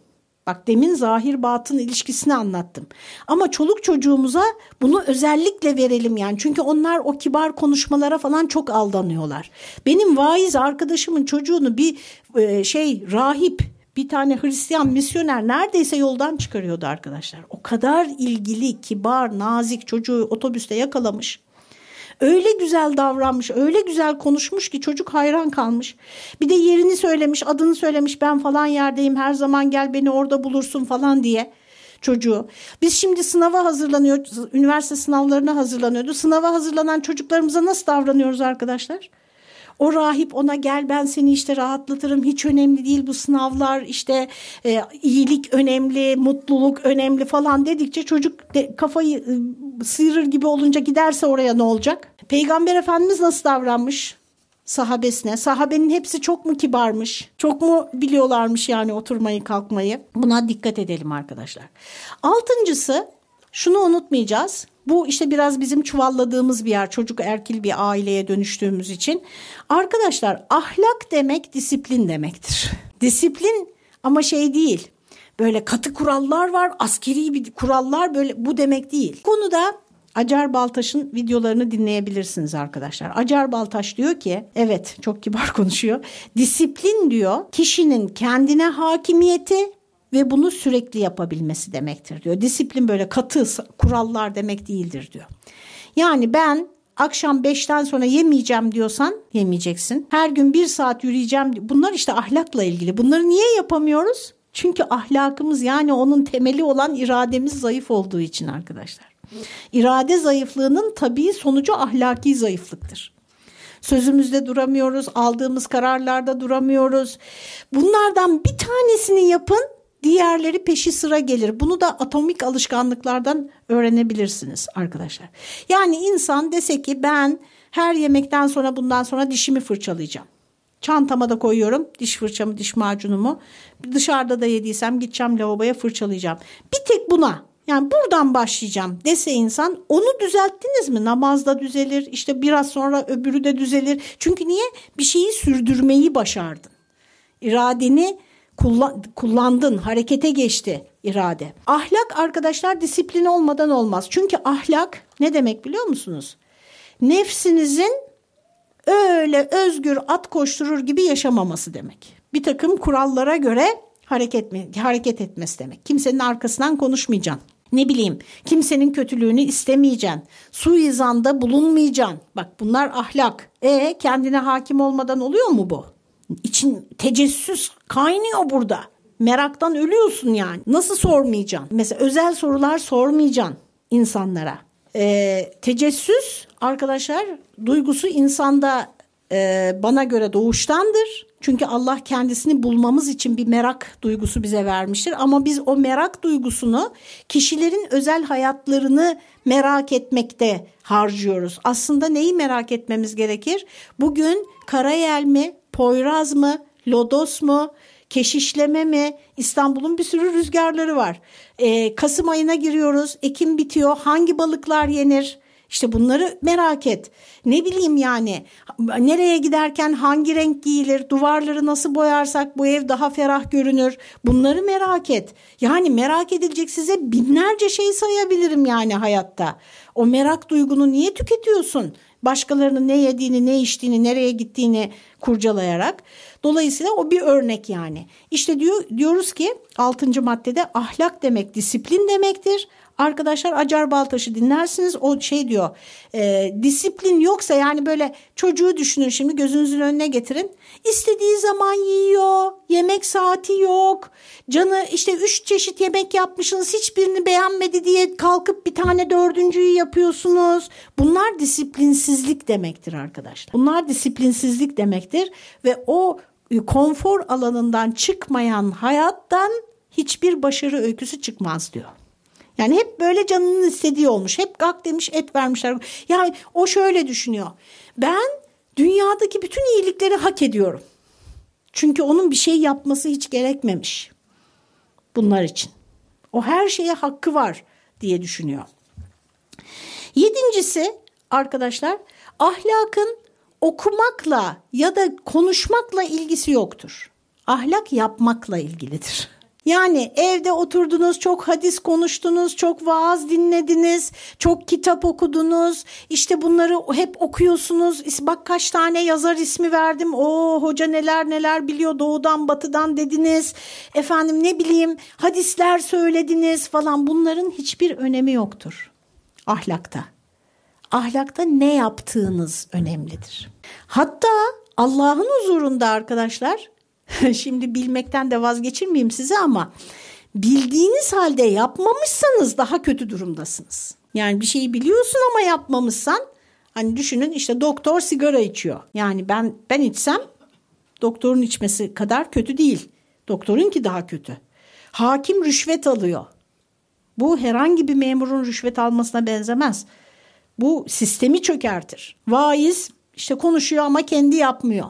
Bak demin zahir batın ilişkisini anlattım. Ama çoluk çocuğumuza bunu özellikle verelim yani. Çünkü onlar o kibar konuşmalara falan çok aldanıyorlar. Benim vaiz arkadaşımın çocuğunu bir e, şey rahip bir tane Hristiyan misyoner neredeyse yoldan çıkarıyordu arkadaşlar. O kadar ilgili, kibar, nazik çocuğu otobüste yakalamış. Öyle güzel davranmış, öyle güzel konuşmuş ki çocuk hayran kalmış. Bir de yerini söylemiş, adını söylemiş. Ben falan yerdeyim. Her zaman gel beni orada bulursun falan diye çocuğu. Biz şimdi sınava hazırlanıyoruz. Üniversite sınavlarına hazırlanıyordu. Sınava hazırlanan çocuklarımıza nasıl davranıyoruz arkadaşlar? O rahip ona gel ben seni işte rahatlatırım hiç önemli değil bu sınavlar işte e, iyilik önemli mutluluk önemli falan dedikçe çocuk de, kafayı e, sıyırır gibi olunca giderse oraya ne olacak? Peygamber Efendimiz nasıl davranmış? sahabesine. Sahabenin hepsi çok mu kibarmış? Çok mu biliyorlarmış yani oturmayı kalkmayı? Buna dikkat edelim arkadaşlar. Altıncısı şunu unutmayacağız. Bu işte biraz bizim çuvalladığımız bir yer çocuk erkil bir aileye dönüştüğümüz için. Arkadaşlar ahlak demek disiplin demektir. Disiplin ama şey değil böyle katı kurallar var askeri bir kurallar böyle bu demek değil. Konuda Acar Baltaş'ın videolarını dinleyebilirsiniz arkadaşlar. Acar Baltaş diyor ki evet çok kibar konuşuyor. Disiplin diyor kişinin kendine hakimiyeti ve bunu sürekli yapabilmesi demektir diyor. Disiplin böyle katı kurallar demek değildir diyor. Yani ben akşam 5'ten sonra yemeyeceğim diyorsan yemeyeceksin. Her gün bir saat yürüyeceğim. Bunlar işte ahlakla ilgili. Bunları niye yapamıyoruz? Çünkü ahlakımız yani onun temeli olan irademiz zayıf olduğu için arkadaşlar. İrade zayıflığının tabii sonucu ahlaki zayıflıktır. Sözümüzde duramıyoruz, aldığımız kararlarda duramıyoruz. Bunlardan bir tanesini yapın, diğerleri peşi sıra gelir. Bunu da atomik alışkanlıklardan öğrenebilirsiniz arkadaşlar. Yani insan dese ki ben her yemekten sonra bundan sonra dişimi fırçalayacağım. Çantama da koyuyorum diş fırçamı, diş macunumu. Dışarıda da yediysem gideceğim lavaboya fırçalayacağım. Bir tek buna yani buradan başlayacağım dese insan onu düzelttiniz mi? Namazda düzelir işte biraz sonra öbürü de düzelir. Çünkü niye? Bir şeyi sürdürmeyi başardın. İradeni kullandın, harekete geçti irade. Ahlak arkadaşlar disiplin olmadan olmaz. Çünkü ahlak ne demek biliyor musunuz? Nefsinizin öyle özgür at koşturur gibi yaşamaması demek. Bir takım kurallara göre hareket, hareket etmesi demek. Kimsenin arkasından konuşmayacaksın. Ne bileyim kimsenin kötülüğünü istemeyeceksin. Suizanda bulunmayacaksın. Bak bunlar ahlak. E kendine hakim olmadan oluyor mu bu? İçin tecessüs kaynıyor burada. Meraktan ölüyorsun yani. Nasıl sormayacaksın? Mesela özel sorular sormayacaksın insanlara. E, tecessüs arkadaşlar duygusu insanda e, bana göre doğuştandır. Çünkü Allah kendisini bulmamız için bir merak duygusu bize vermiştir. Ama biz o merak duygusunu kişilerin özel hayatlarını merak etmekte harcıyoruz. Aslında neyi merak etmemiz gerekir? Bugün Karayel mi, Poyraz mı, Lodos mu, keşişleme mi? İstanbul'un bir sürü rüzgarları var. Ee, Kasım ayına giriyoruz. Ekim bitiyor. Hangi balıklar yenir? İşte bunları merak et. Ne bileyim yani nereye giderken hangi renk giyilir, duvarları nasıl boyarsak bu ev daha ferah görünür. Bunları merak et. Yani merak edilecek size binlerce şey sayabilirim yani hayatta. O merak duygunu niye tüketiyorsun? Başkalarının ne yediğini, ne içtiğini, nereye gittiğini kurcalayarak. Dolayısıyla o bir örnek yani. İşte diyor diyoruz ki 6. maddede ahlak demek disiplin demektir. Arkadaşlar Acar Baltaş'ı dinlersiniz o şey diyor e, disiplin yoksa yani böyle çocuğu düşünün şimdi gözünüzün önüne getirin. İstediği zaman yiyor yemek saati yok canı işte üç çeşit yemek yapmışsınız hiçbirini beğenmedi diye kalkıp bir tane dördüncüyü yapıyorsunuz. Bunlar disiplinsizlik demektir arkadaşlar. Bunlar disiplinsizlik demektir ve o konfor alanından çıkmayan hayattan hiçbir başarı öyküsü çıkmaz diyor. Yani hep böyle canının istediği olmuş. Hep gak demiş et vermişler. Yani o şöyle düşünüyor. Ben dünyadaki bütün iyilikleri hak ediyorum. Çünkü onun bir şey yapması hiç gerekmemiş. Bunlar için. O her şeye hakkı var diye düşünüyor. Yedincisi arkadaşlar ahlakın okumakla ya da konuşmakla ilgisi yoktur. Ahlak yapmakla ilgilidir. Yani evde oturdunuz, çok hadis konuştunuz, çok vaaz dinlediniz, çok kitap okudunuz. İşte bunları hep okuyorsunuz. Bak kaç tane yazar ismi verdim. O hoca neler neler biliyor doğudan batıdan dediniz. Efendim ne bileyim hadisler söylediniz falan. Bunların hiçbir önemi yoktur ahlakta. Ahlakta ne yaptığınız önemlidir. Hatta Allah'ın huzurunda arkadaşlar Şimdi bilmekten de vazgeçirmeyeyim size ama bildiğiniz halde yapmamışsanız daha kötü durumdasınız. Yani bir şeyi biliyorsun ama yapmamışsan hani düşünün işte doktor sigara içiyor. Yani ben ben içsem doktorun içmesi kadar kötü değil. Doktorun ki daha kötü. Hakim rüşvet alıyor. Bu herhangi bir memurun rüşvet almasına benzemez. Bu sistemi çökertir. Vaiz işte konuşuyor ama kendi yapmıyor.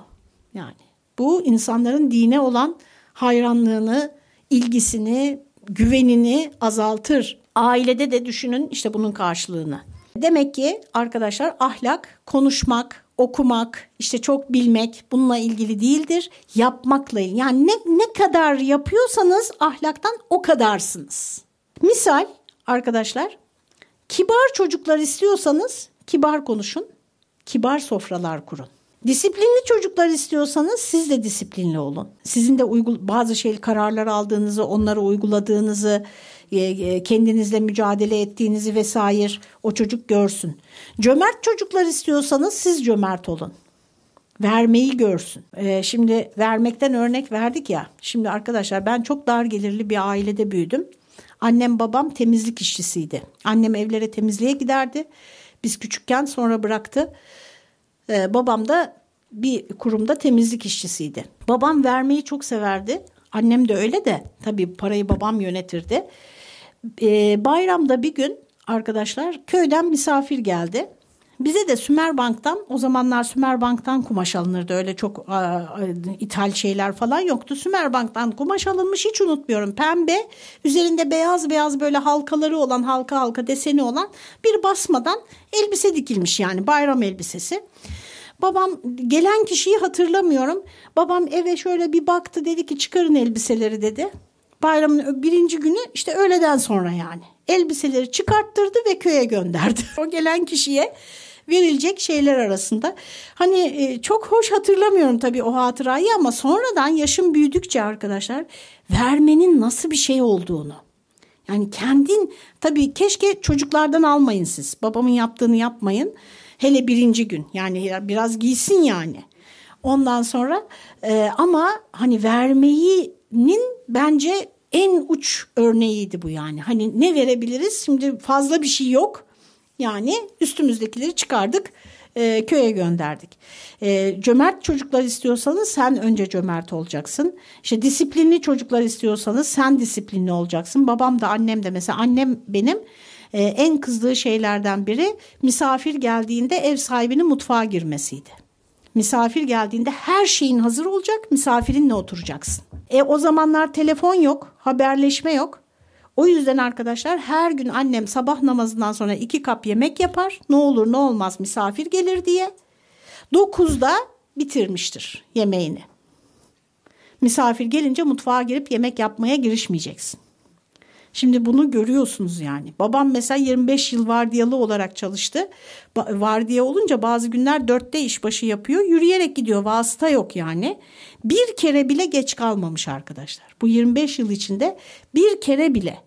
Yani bu insanların dine olan hayranlığını, ilgisini, güvenini azaltır. Ailede de düşünün işte bunun karşılığını. Demek ki arkadaşlar ahlak konuşmak, okumak, işte çok bilmek bununla ilgili değildir. Yapmakla ilgili. Yani ne, ne kadar yapıyorsanız ahlaktan o kadarsınız. Misal arkadaşlar Kibar çocuklar istiyorsanız kibar konuşun, kibar sofralar kurun. Disiplinli çocuklar istiyorsanız siz de disiplinli olun. Sizin de uygul bazı şey kararlar aldığınızı, onları uyguladığınızı, e, e, kendinizle mücadele ettiğinizi vesaire o çocuk görsün. Cömert çocuklar istiyorsanız siz cömert olun. Vermeyi görsün. Ee, şimdi vermekten örnek verdik ya. Şimdi arkadaşlar ben çok dar gelirli bir ailede büyüdüm. Annem babam temizlik işçisiydi. Annem evlere temizliğe giderdi. Biz küçükken sonra bıraktı. Ee, babam da bir kurumda temizlik işçisiydi. Babam vermeyi çok severdi. Annem de öyle de tabii parayı babam yönetirdi. Ee, bayramda bir gün arkadaşlar köyden misafir geldi. Bize de Sümerbank'tan o zamanlar Sümerbank'tan kumaş alınırdı. Öyle çok a, ithal şeyler falan yoktu. Sümerbank'tan kumaş alınmış hiç unutmuyorum. Pembe üzerinde beyaz beyaz böyle halkaları olan halka halka deseni olan bir basmadan elbise dikilmiş yani bayram elbisesi. Babam gelen kişiyi hatırlamıyorum. Babam eve şöyle bir baktı dedi ki çıkarın elbiseleri dedi. Bayramın birinci günü işte öğleden sonra yani. Elbiseleri çıkarttırdı ve köye gönderdi. o gelen kişiye verilecek şeyler arasında. Hani e, çok hoş hatırlamıyorum tabii o hatırayı ama sonradan yaşım büyüdükçe arkadaşlar vermenin nasıl bir şey olduğunu. Yani kendin tabii keşke çocuklardan almayın siz. Babamın yaptığını yapmayın. Hele birinci gün yani biraz giysin yani. Ondan sonra e, ama hani vermeyinin bence en uç örneğiydi bu yani. Hani ne verebiliriz? Şimdi fazla bir şey yok. Yani üstümüzdekileri çıkardık e, köye gönderdik. E, cömert çocuklar istiyorsanız sen önce cömert olacaksın. İşte disiplinli çocuklar istiyorsanız sen disiplinli olacaksın. Babam da annem de mesela annem benim e, en kızdığı şeylerden biri misafir geldiğinde ev sahibinin mutfağa girmesiydi. Misafir geldiğinde her şeyin hazır olacak, misafirinle oturacaksın. E o zamanlar telefon yok, haberleşme yok. O yüzden arkadaşlar her gün annem sabah namazından sonra iki kap yemek yapar. Ne olur ne olmaz misafir gelir diye. Dokuzda bitirmiştir yemeğini. Misafir gelince mutfağa girip yemek yapmaya girişmeyeceksin. Şimdi bunu görüyorsunuz yani. Babam mesela 25 yıl vardiyalı olarak çalıştı. Vardiya olunca bazı günler dörtte işbaşı yapıyor. Yürüyerek gidiyor. Vasıta yok yani. Bir kere bile geç kalmamış arkadaşlar. Bu 25 yıl içinde bir kere bile.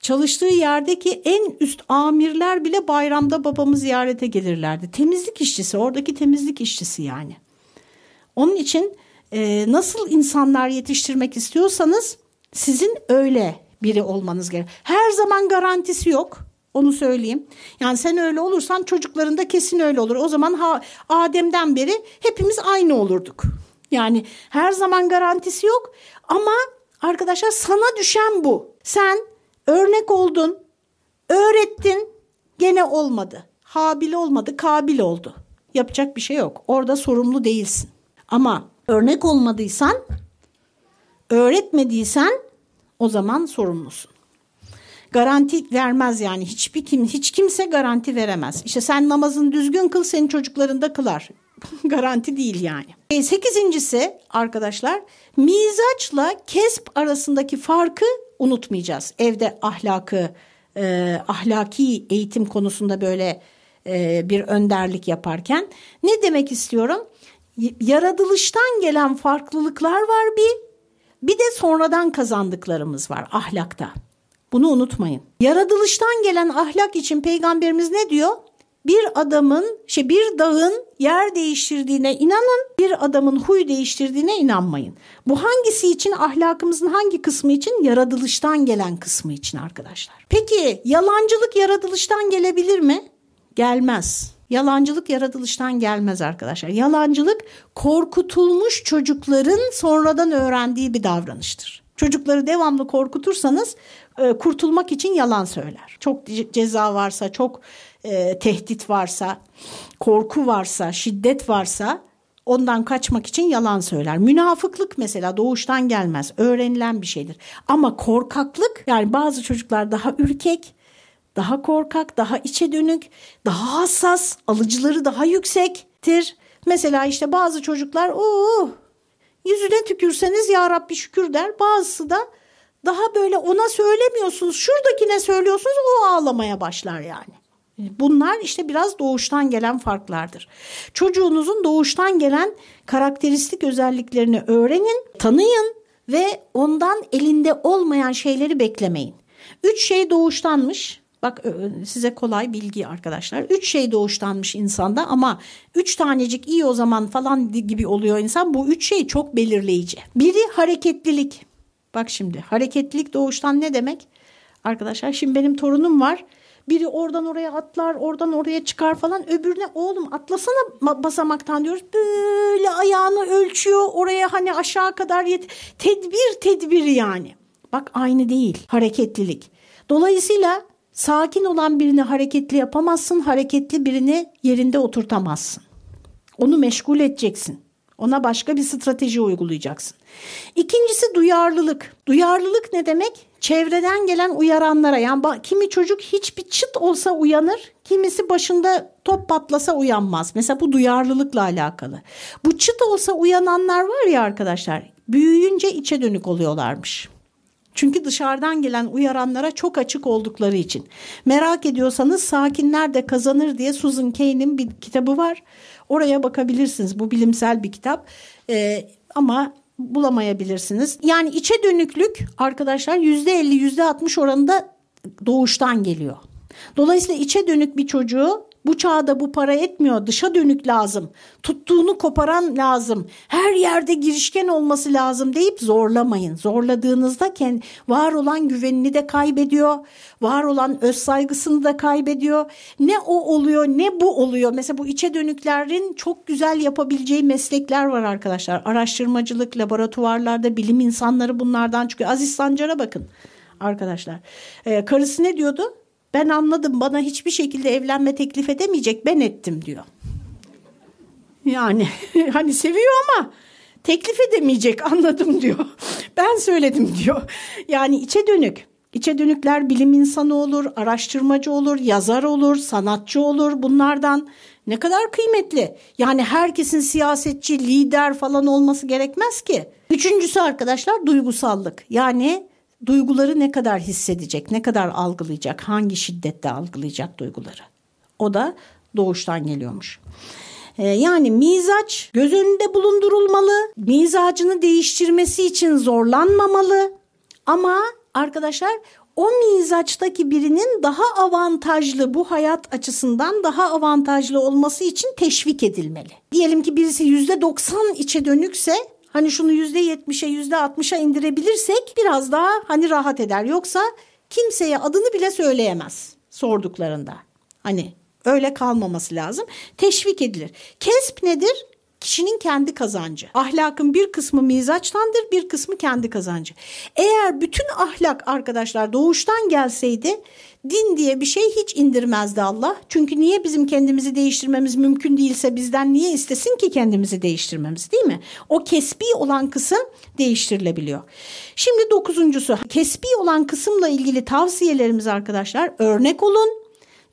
Çalıştığı yerdeki en üst amirler bile bayramda babamı ziyarete gelirlerdi. Temizlik işçisi, oradaki temizlik işçisi yani. Onun için e, nasıl insanlar yetiştirmek istiyorsanız sizin öyle biri olmanız gerek. Her zaman garantisi yok. Onu söyleyeyim. Yani sen öyle olursan çocukların da kesin öyle olur. O zaman ha, Adem'den beri hepimiz aynı olurduk. Yani her zaman garantisi yok ama arkadaşlar sana düşen bu. Sen örnek oldun, öğrettin, gene olmadı. Habil olmadı, kabil oldu. Yapacak bir şey yok. Orada sorumlu değilsin. Ama örnek olmadıysan, öğretmediysen o zaman sorumlusun. Garanti vermez yani hiçbir kim hiç kimse garanti veremez. İşte sen namazını düzgün kıl senin çocukların da kılar. garanti değil yani. E, sekizincisi arkadaşlar mizaçla kesp arasındaki farkı unutmayacağız. Evde ahlakı e, ahlaki eğitim konusunda böyle e, bir önderlik yaparken ne demek istiyorum? Yaratılıştan gelen farklılıklar var bir bir de sonradan kazandıklarımız var ahlakta. Bunu unutmayın. Yaratılıştan gelen ahlak için peygamberimiz ne diyor? Bir adamın, şey bir dağın yer değiştirdiğine inanın, bir adamın huy değiştirdiğine inanmayın. Bu hangisi için? Ahlakımızın hangi kısmı için? Yaratılıştan gelen kısmı için arkadaşlar. Peki yalancılık yaratılıştan gelebilir mi? Gelmez. Yalancılık yaratılıştan gelmez arkadaşlar. Yalancılık korkutulmuş çocukların sonradan öğrendiği bir davranıştır. Çocukları devamlı korkutursanız e, kurtulmak için yalan söyler. Çok ceza varsa, çok e, tehdit varsa, korku varsa, şiddet varsa ondan kaçmak için yalan söyler. Münafıklık mesela doğuştan gelmez, öğrenilen bir şeydir. Ama korkaklık yani bazı çocuklar daha ürkek, daha korkak, daha içe dönük, daha hassas, alıcıları daha yüksektir. Mesela işte bazı çocuklar o yüzüne tükürseniz ya Rabbi şükür der. Bazısı da daha böyle ona söylemiyorsunuz. Şuradakine söylüyorsunuz o ağlamaya başlar yani. Bunlar işte biraz doğuştan gelen farklardır. Çocuğunuzun doğuştan gelen karakteristik özelliklerini öğrenin, tanıyın ve ondan elinde olmayan şeyleri beklemeyin. Üç şey doğuştanmış. Bak size kolay bilgi arkadaşlar. Üç şey doğuştanmış insanda ama üç tanecik iyi o zaman falan gibi oluyor insan. Bu üç şey çok belirleyici. Biri hareketlilik. Bak şimdi hareketlilik doğuştan ne demek? Arkadaşlar şimdi benim torunum var. Biri oradan oraya atlar, oradan oraya çıkar falan. Öbürüne oğlum atlasana basamaktan diyoruz. Böyle ayağını ölçüyor. Oraya hani aşağı kadar yet. Tedbir tedbir yani. Bak aynı değil hareketlilik. Dolayısıyla sakin olan birini hareketli yapamazsın. Hareketli birini yerinde oturtamazsın. Onu meşgul edeceksin. Ona başka bir strateji uygulayacaksın. İkincisi duyarlılık. Duyarlılık ne demek? Çevreden gelen uyaranlara yani kimi çocuk hiçbir çıt olsa uyanır, kimisi başında top patlasa uyanmaz. Mesela bu duyarlılıkla alakalı. Bu çıt olsa uyananlar var ya arkadaşlar, büyüyünce içe dönük oluyorlarmış. Çünkü dışarıdan gelen uyaranlara çok açık oldukları için. Merak ediyorsanız Sakinler de Kazanır diye Susan Cain'in bir kitabı var. Oraya bakabilirsiniz. Bu bilimsel bir kitap. Ee, ama bulamayabilirsiniz. Yani içe dönüklük arkadaşlar %50 %60 oranında doğuştan geliyor. Dolayısıyla içe dönük bir çocuğu bu çağda bu para etmiyor. Dışa dönük lazım. Tuttuğunu koparan lazım. Her yerde girişken olması lazım deyip zorlamayın. Zorladığınızda kendi var olan güvenini de kaybediyor. Var olan öz saygısını da kaybediyor. Ne o oluyor ne bu oluyor. Mesela bu içe dönüklerin çok güzel yapabileceği meslekler var arkadaşlar. Araştırmacılık, laboratuvarlarda bilim insanları bunlardan çıkıyor. Aziz Sancar'a bakın arkadaşlar. Ee, karısı ne diyordu? Ben anladım bana hiçbir şekilde evlenme teklif edemeyecek ben ettim diyor. Yani hani seviyor ama teklif edemeyecek anladım diyor. Ben söyledim diyor. Yani içe dönük. İçe dönükler bilim insanı olur, araştırmacı olur, yazar olur, sanatçı olur. Bunlardan ne kadar kıymetli. Yani herkesin siyasetçi, lider falan olması gerekmez ki. Üçüncüsü arkadaşlar duygusallık. Yani duyguları ne kadar hissedecek, ne kadar algılayacak, hangi şiddette algılayacak duyguları. O da doğuştan geliyormuş. Ee, yani mizaç göz önünde bulundurulmalı, mizacını değiştirmesi için zorlanmamalı ama arkadaşlar o mizaçtaki birinin daha avantajlı bu hayat açısından daha avantajlı olması için teşvik edilmeli. Diyelim ki birisi %90 içe dönükse hani şunu yüzde yetmişe yüzde altmışa indirebilirsek biraz daha hani rahat eder. Yoksa kimseye adını bile söyleyemez sorduklarında. Hani öyle kalmaması lazım. Teşvik edilir. Kesp nedir? Kişinin kendi kazancı. Ahlakın bir kısmı mizaçtandır, bir kısmı kendi kazancı. Eğer bütün ahlak arkadaşlar doğuştan gelseydi din diye bir şey hiç indirmezdi Allah. Çünkü niye bizim kendimizi değiştirmemiz mümkün değilse bizden niye istesin ki kendimizi değiştirmemiz değil mi? O kesbi olan kısım değiştirilebiliyor. Şimdi dokuzuncusu kesbi olan kısımla ilgili tavsiyelerimiz arkadaşlar örnek olun,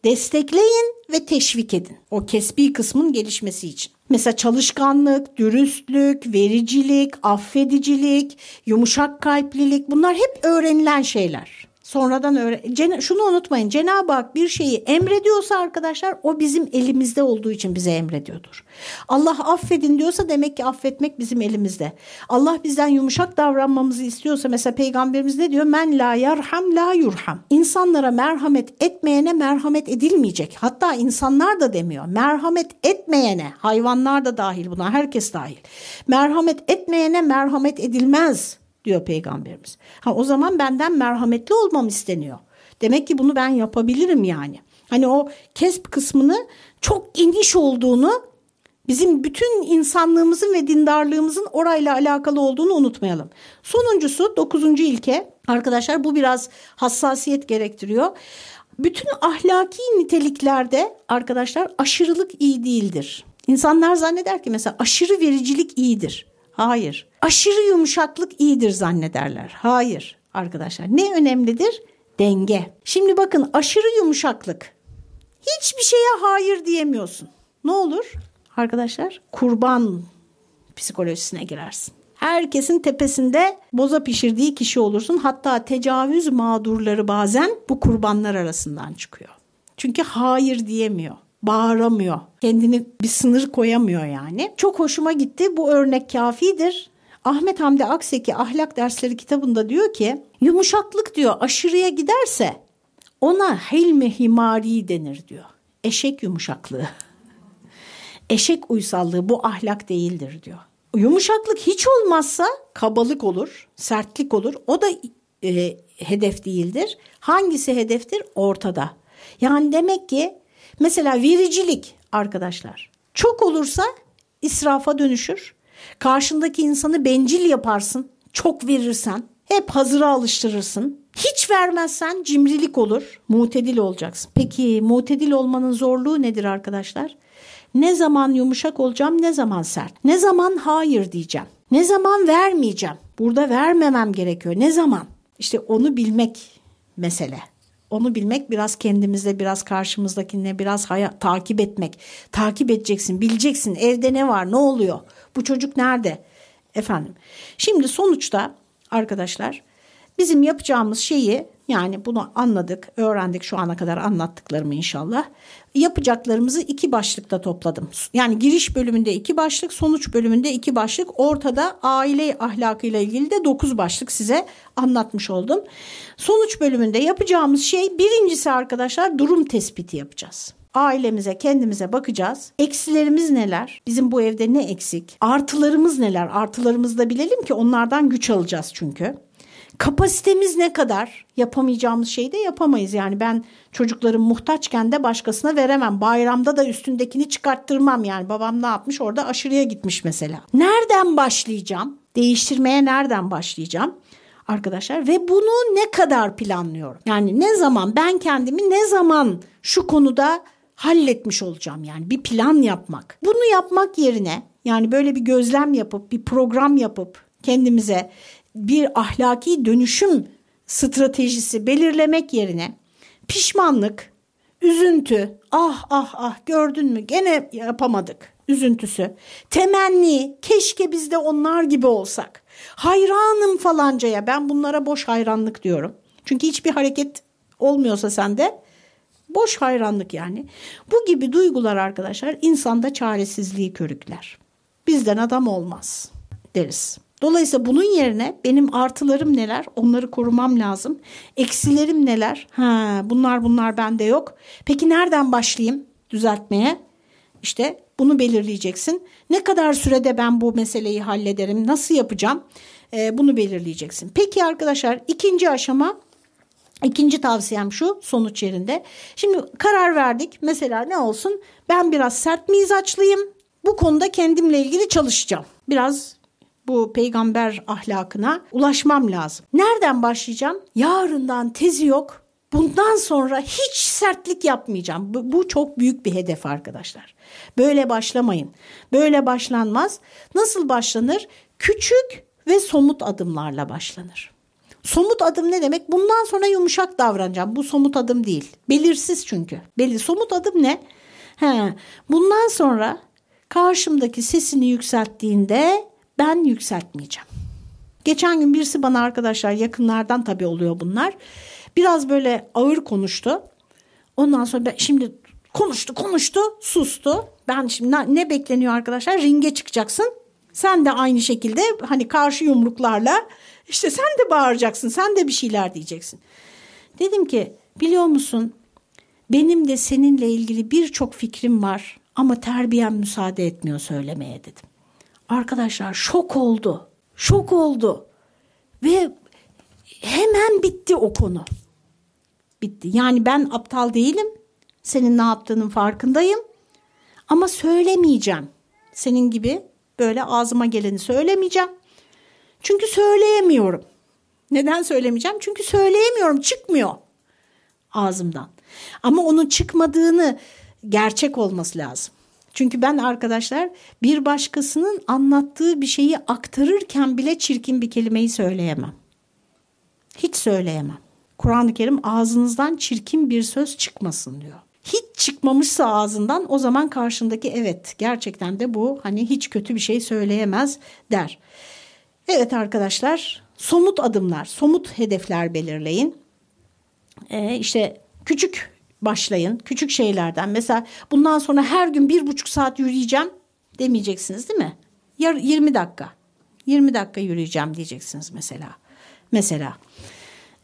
destekleyin ve teşvik edin. O kesbi kısmın gelişmesi için. Mesela çalışkanlık, dürüstlük, vericilik, affedicilik, yumuşak kalplilik bunlar hep öğrenilen şeyler. Sonradan öğren şunu unutmayın Cenab-ı Hak bir şeyi emrediyorsa arkadaşlar o bizim elimizde olduğu için bize emrediyordur. Allah affedin diyorsa demek ki affetmek bizim elimizde. Allah bizden yumuşak davranmamızı istiyorsa mesela peygamberimiz ne diyor? Men la yarham la yurham. İnsanlara merhamet etmeyene merhamet edilmeyecek. Hatta insanlar da demiyor. Merhamet etmeyene hayvanlar da dahil buna herkes dahil. Merhamet etmeyene merhamet edilmez diyor peygamberimiz. Ha o zaman benden merhametli olmam isteniyor. Demek ki bunu ben yapabilirim yani. Hani o kesp kısmını çok geniş olduğunu bizim bütün insanlığımızın ve dindarlığımızın orayla alakalı olduğunu unutmayalım. Sonuncusu dokuzuncu ilke arkadaşlar bu biraz hassasiyet gerektiriyor. Bütün ahlaki niteliklerde arkadaşlar aşırılık iyi değildir. İnsanlar zanneder ki mesela aşırı vericilik iyidir. Hayır. Aşırı yumuşaklık iyidir zannederler. Hayır arkadaşlar. Ne önemlidir? Denge. Şimdi bakın aşırı yumuşaklık. Hiçbir şeye hayır diyemiyorsun. Ne olur? Arkadaşlar kurban psikolojisine girersin. Herkesin tepesinde boza pişirdiği kişi olursun. Hatta tecavüz mağdurları bazen bu kurbanlar arasından çıkıyor. Çünkü hayır diyemiyor bağıramıyor. Kendini bir sınır koyamıyor yani. Çok hoşuma gitti. Bu örnek kafidir. Ahmet Hamdi Akseki Ahlak Dersleri kitabında diyor ki yumuşaklık diyor aşırıya giderse ona hilmi himari denir diyor. Eşek yumuşaklığı. Eşek uysallığı bu ahlak değildir diyor. Yumuşaklık hiç olmazsa kabalık olur, sertlik olur. O da e, hedef değildir. Hangisi hedeftir? Ortada. Yani demek ki mesela vericilik arkadaşlar çok olursa israfa dönüşür. Karşındaki insanı bencil yaparsın. Çok verirsen hep hazıra alıştırırsın. Hiç vermezsen cimrilik olur. Mutedil olacaksın. Peki mutedil olmanın zorluğu nedir arkadaşlar? Ne zaman yumuşak olacağım, ne zaman sert? Ne zaman hayır diyeceğim? Ne zaman vermeyeceğim? Burada vermemem gerekiyor. Ne zaman? İşte onu bilmek mesele. Onu bilmek biraz kendimizde, biraz karşımızdakine biraz hayat, takip etmek. Takip edeceksin, bileceksin evde ne var, ne oluyor? Bu çocuk nerede? Efendim. Şimdi sonuçta arkadaşlar bizim yapacağımız şeyi yani bunu anladık, öğrendik şu ana kadar anlattıklarımı inşallah. Yapacaklarımızı iki başlıkta topladım. Yani giriş bölümünde iki başlık, sonuç bölümünde iki başlık, ortada aile ahlakıyla ilgili de dokuz başlık size anlatmış oldum. Sonuç bölümünde yapacağımız şey birincisi arkadaşlar durum tespiti yapacağız. Ailemize, kendimize bakacağız. Eksilerimiz neler? Bizim bu evde ne eksik? Artılarımız neler? Artılarımızı da bilelim ki onlardan güç alacağız çünkü. Kapasitemiz ne kadar? Yapamayacağımız şeyi de yapamayız. Yani ben çocuklarım muhtaçken de başkasına veremem. Bayramda da üstündekini çıkarttırmam. Yani babam ne yapmış orada aşırıya gitmiş mesela. Nereden başlayacağım? Değiştirmeye nereden başlayacağım? Arkadaşlar ve bunu ne kadar planlıyorum? Yani ne zaman ben kendimi ne zaman şu konuda halletmiş olacağım yani bir plan yapmak. Bunu yapmak yerine yani böyle bir gözlem yapıp bir program yapıp kendimize bir ahlaki dönüşüm stratejisi belirlemek yerine pişmanlık, üzüntü, ah ah ah gördün mü gene yapamadık üzüntüsü, temenni, keşke biz de onlar gibi olsak, hayranım falancaya ben bunlara boş hayranlık diyorum. Çünkü hiçbir hareket olmuyorsa sende boş hayranlık yani. Bu gibi duygular arkadaşlar insanda çaresizliği körükler. Bizden adam olmaz deriz. Dolayısıyla bunun yerine benim artılarım neler? Onları korumam lazım. Eksilerim neler? Ha, bunlar bunlar bende yok. Peki nereden başlayayım düzeltmeye? İşte bunu belirleyeceksin. Ne kadar sürede ben bu meseleyi hallederim? Nasıl yapacağım? Ee, bunu belirleyeceksin. Peki arkadaşlar ikinci aşama İkinci tavsiyem şu sonuç yerinde. Şimdi karar verdik. Mesela ne olsun? Ben biraz sert mizaçlıyım. Bu konuda kendimle ilgili çalışacağım. Biraz bu peygamber ahlakına ulaşmam lazım. Nereden başlayacağım? Yarından tezi yok. Bundan sonra hiç sertlik yapmayacağım. Bu, bu çok büyük bir hedef arkadaşlar. Böyle başlamayın. Böyle başlanmaz. Nasıl başlanır? Küçük ve somut adımlarla başlanır. Somut adım ne demek? Bundan sonra yumuşak davranacağım. Bu somut adım değil. Belirsiz çünkü. Belli. Somut adım ne? He, bundan sonra karşımdaki sesini yükselttiğinde ben yükseltmeyeceğim. Geçen gün birisi bana arkadaşlar yakınlardan tabii oluyor bunlar. Biraz böyle ağır konuştu. Ondan sonra ben şimdi konuştu konuştu sustu. Ben şimdi ne, bekleniyor arkadaşlar? Ringe çıkacaksın. Sen de aynı şekilde hani karşı yumruklarla işte sen de bağıracaksın. Sen de bir şeyler diyeceksin. Dedim ki biliyor musun? Benim de seninle ilgili birçok fikrim var ama terbiyem müsaade etmiyor söylemeye dedim. Arkadaşlar şok oldu. Şok oldu. Ve hemen bitti o konu. Bitti. Yani ben aptal değilim. Senin ne yaptığının farkındayım. Ama söylemeyeceğim. Senin gibi böyle ağzıma geleni söylemeyeceğim. Çünkü söyleyemiyorum. Neden söylemeyeceğim? Çünkü söyleyemiyorum. Çıkmıyor ağzımdan. Ama onun çıkmadığını gerçek olması lazım. Çünkü ben arkadaşlar bir başkasının anlattığı bir şeyi aktarırken bile çirkin bir kelimeyi söyleyemem. Hiç söyleyemem. Kur'an-ı Kerim ağzınızdan çirkin bir söz çıkmasın diyor. Hiç çıkmamışsa ağzından o zaman karşındaki evet gerçekten de bu hani hiç kötü bir şey söyleyemez der. Evet arkadaşlar somut adımlar, somut hedefler belirleyin. Ee, işte küçük başlayın, küçük şeylerden. Mesela bundan sonra her gün bir buçuk saat yürüyeceğim demeyeceksiniz değil mi? Yar 20 dakika, 20 dakika yürüyeceğim diyeceksiniz mesela. Mesela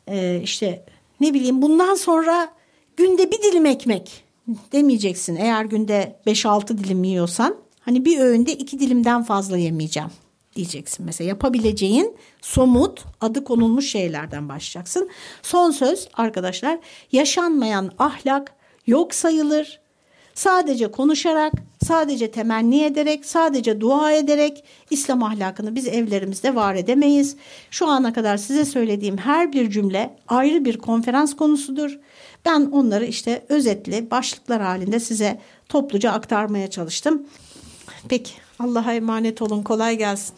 ee, işte ne bileyim bundan sonra günde bir dilim ekmek demeyeceksin. Eğer günde 5-6 dilim yiyorsan hani bir öğünde iki dilimden fazla yemeyeceğim diyeceksin. Mesela yapabileceğin somut adı konulmuş şeylerden başlayacaksın. Son söz arkadaşlar yaşanmayan ahlak yok sayılır. Sadece konuşarak, sadece temenni ederek, sadece dua ederek İslam ahlakını biz evlerimizde var edemeyiz. Şu ana kadar size söylediğim her bir cümle ayrı bir konferans konusudur. Ben onları işte özetli başlıklar halinde size topluca aktarmaya çalıştım. Peki Allah'a emanet olun kolay gelsin.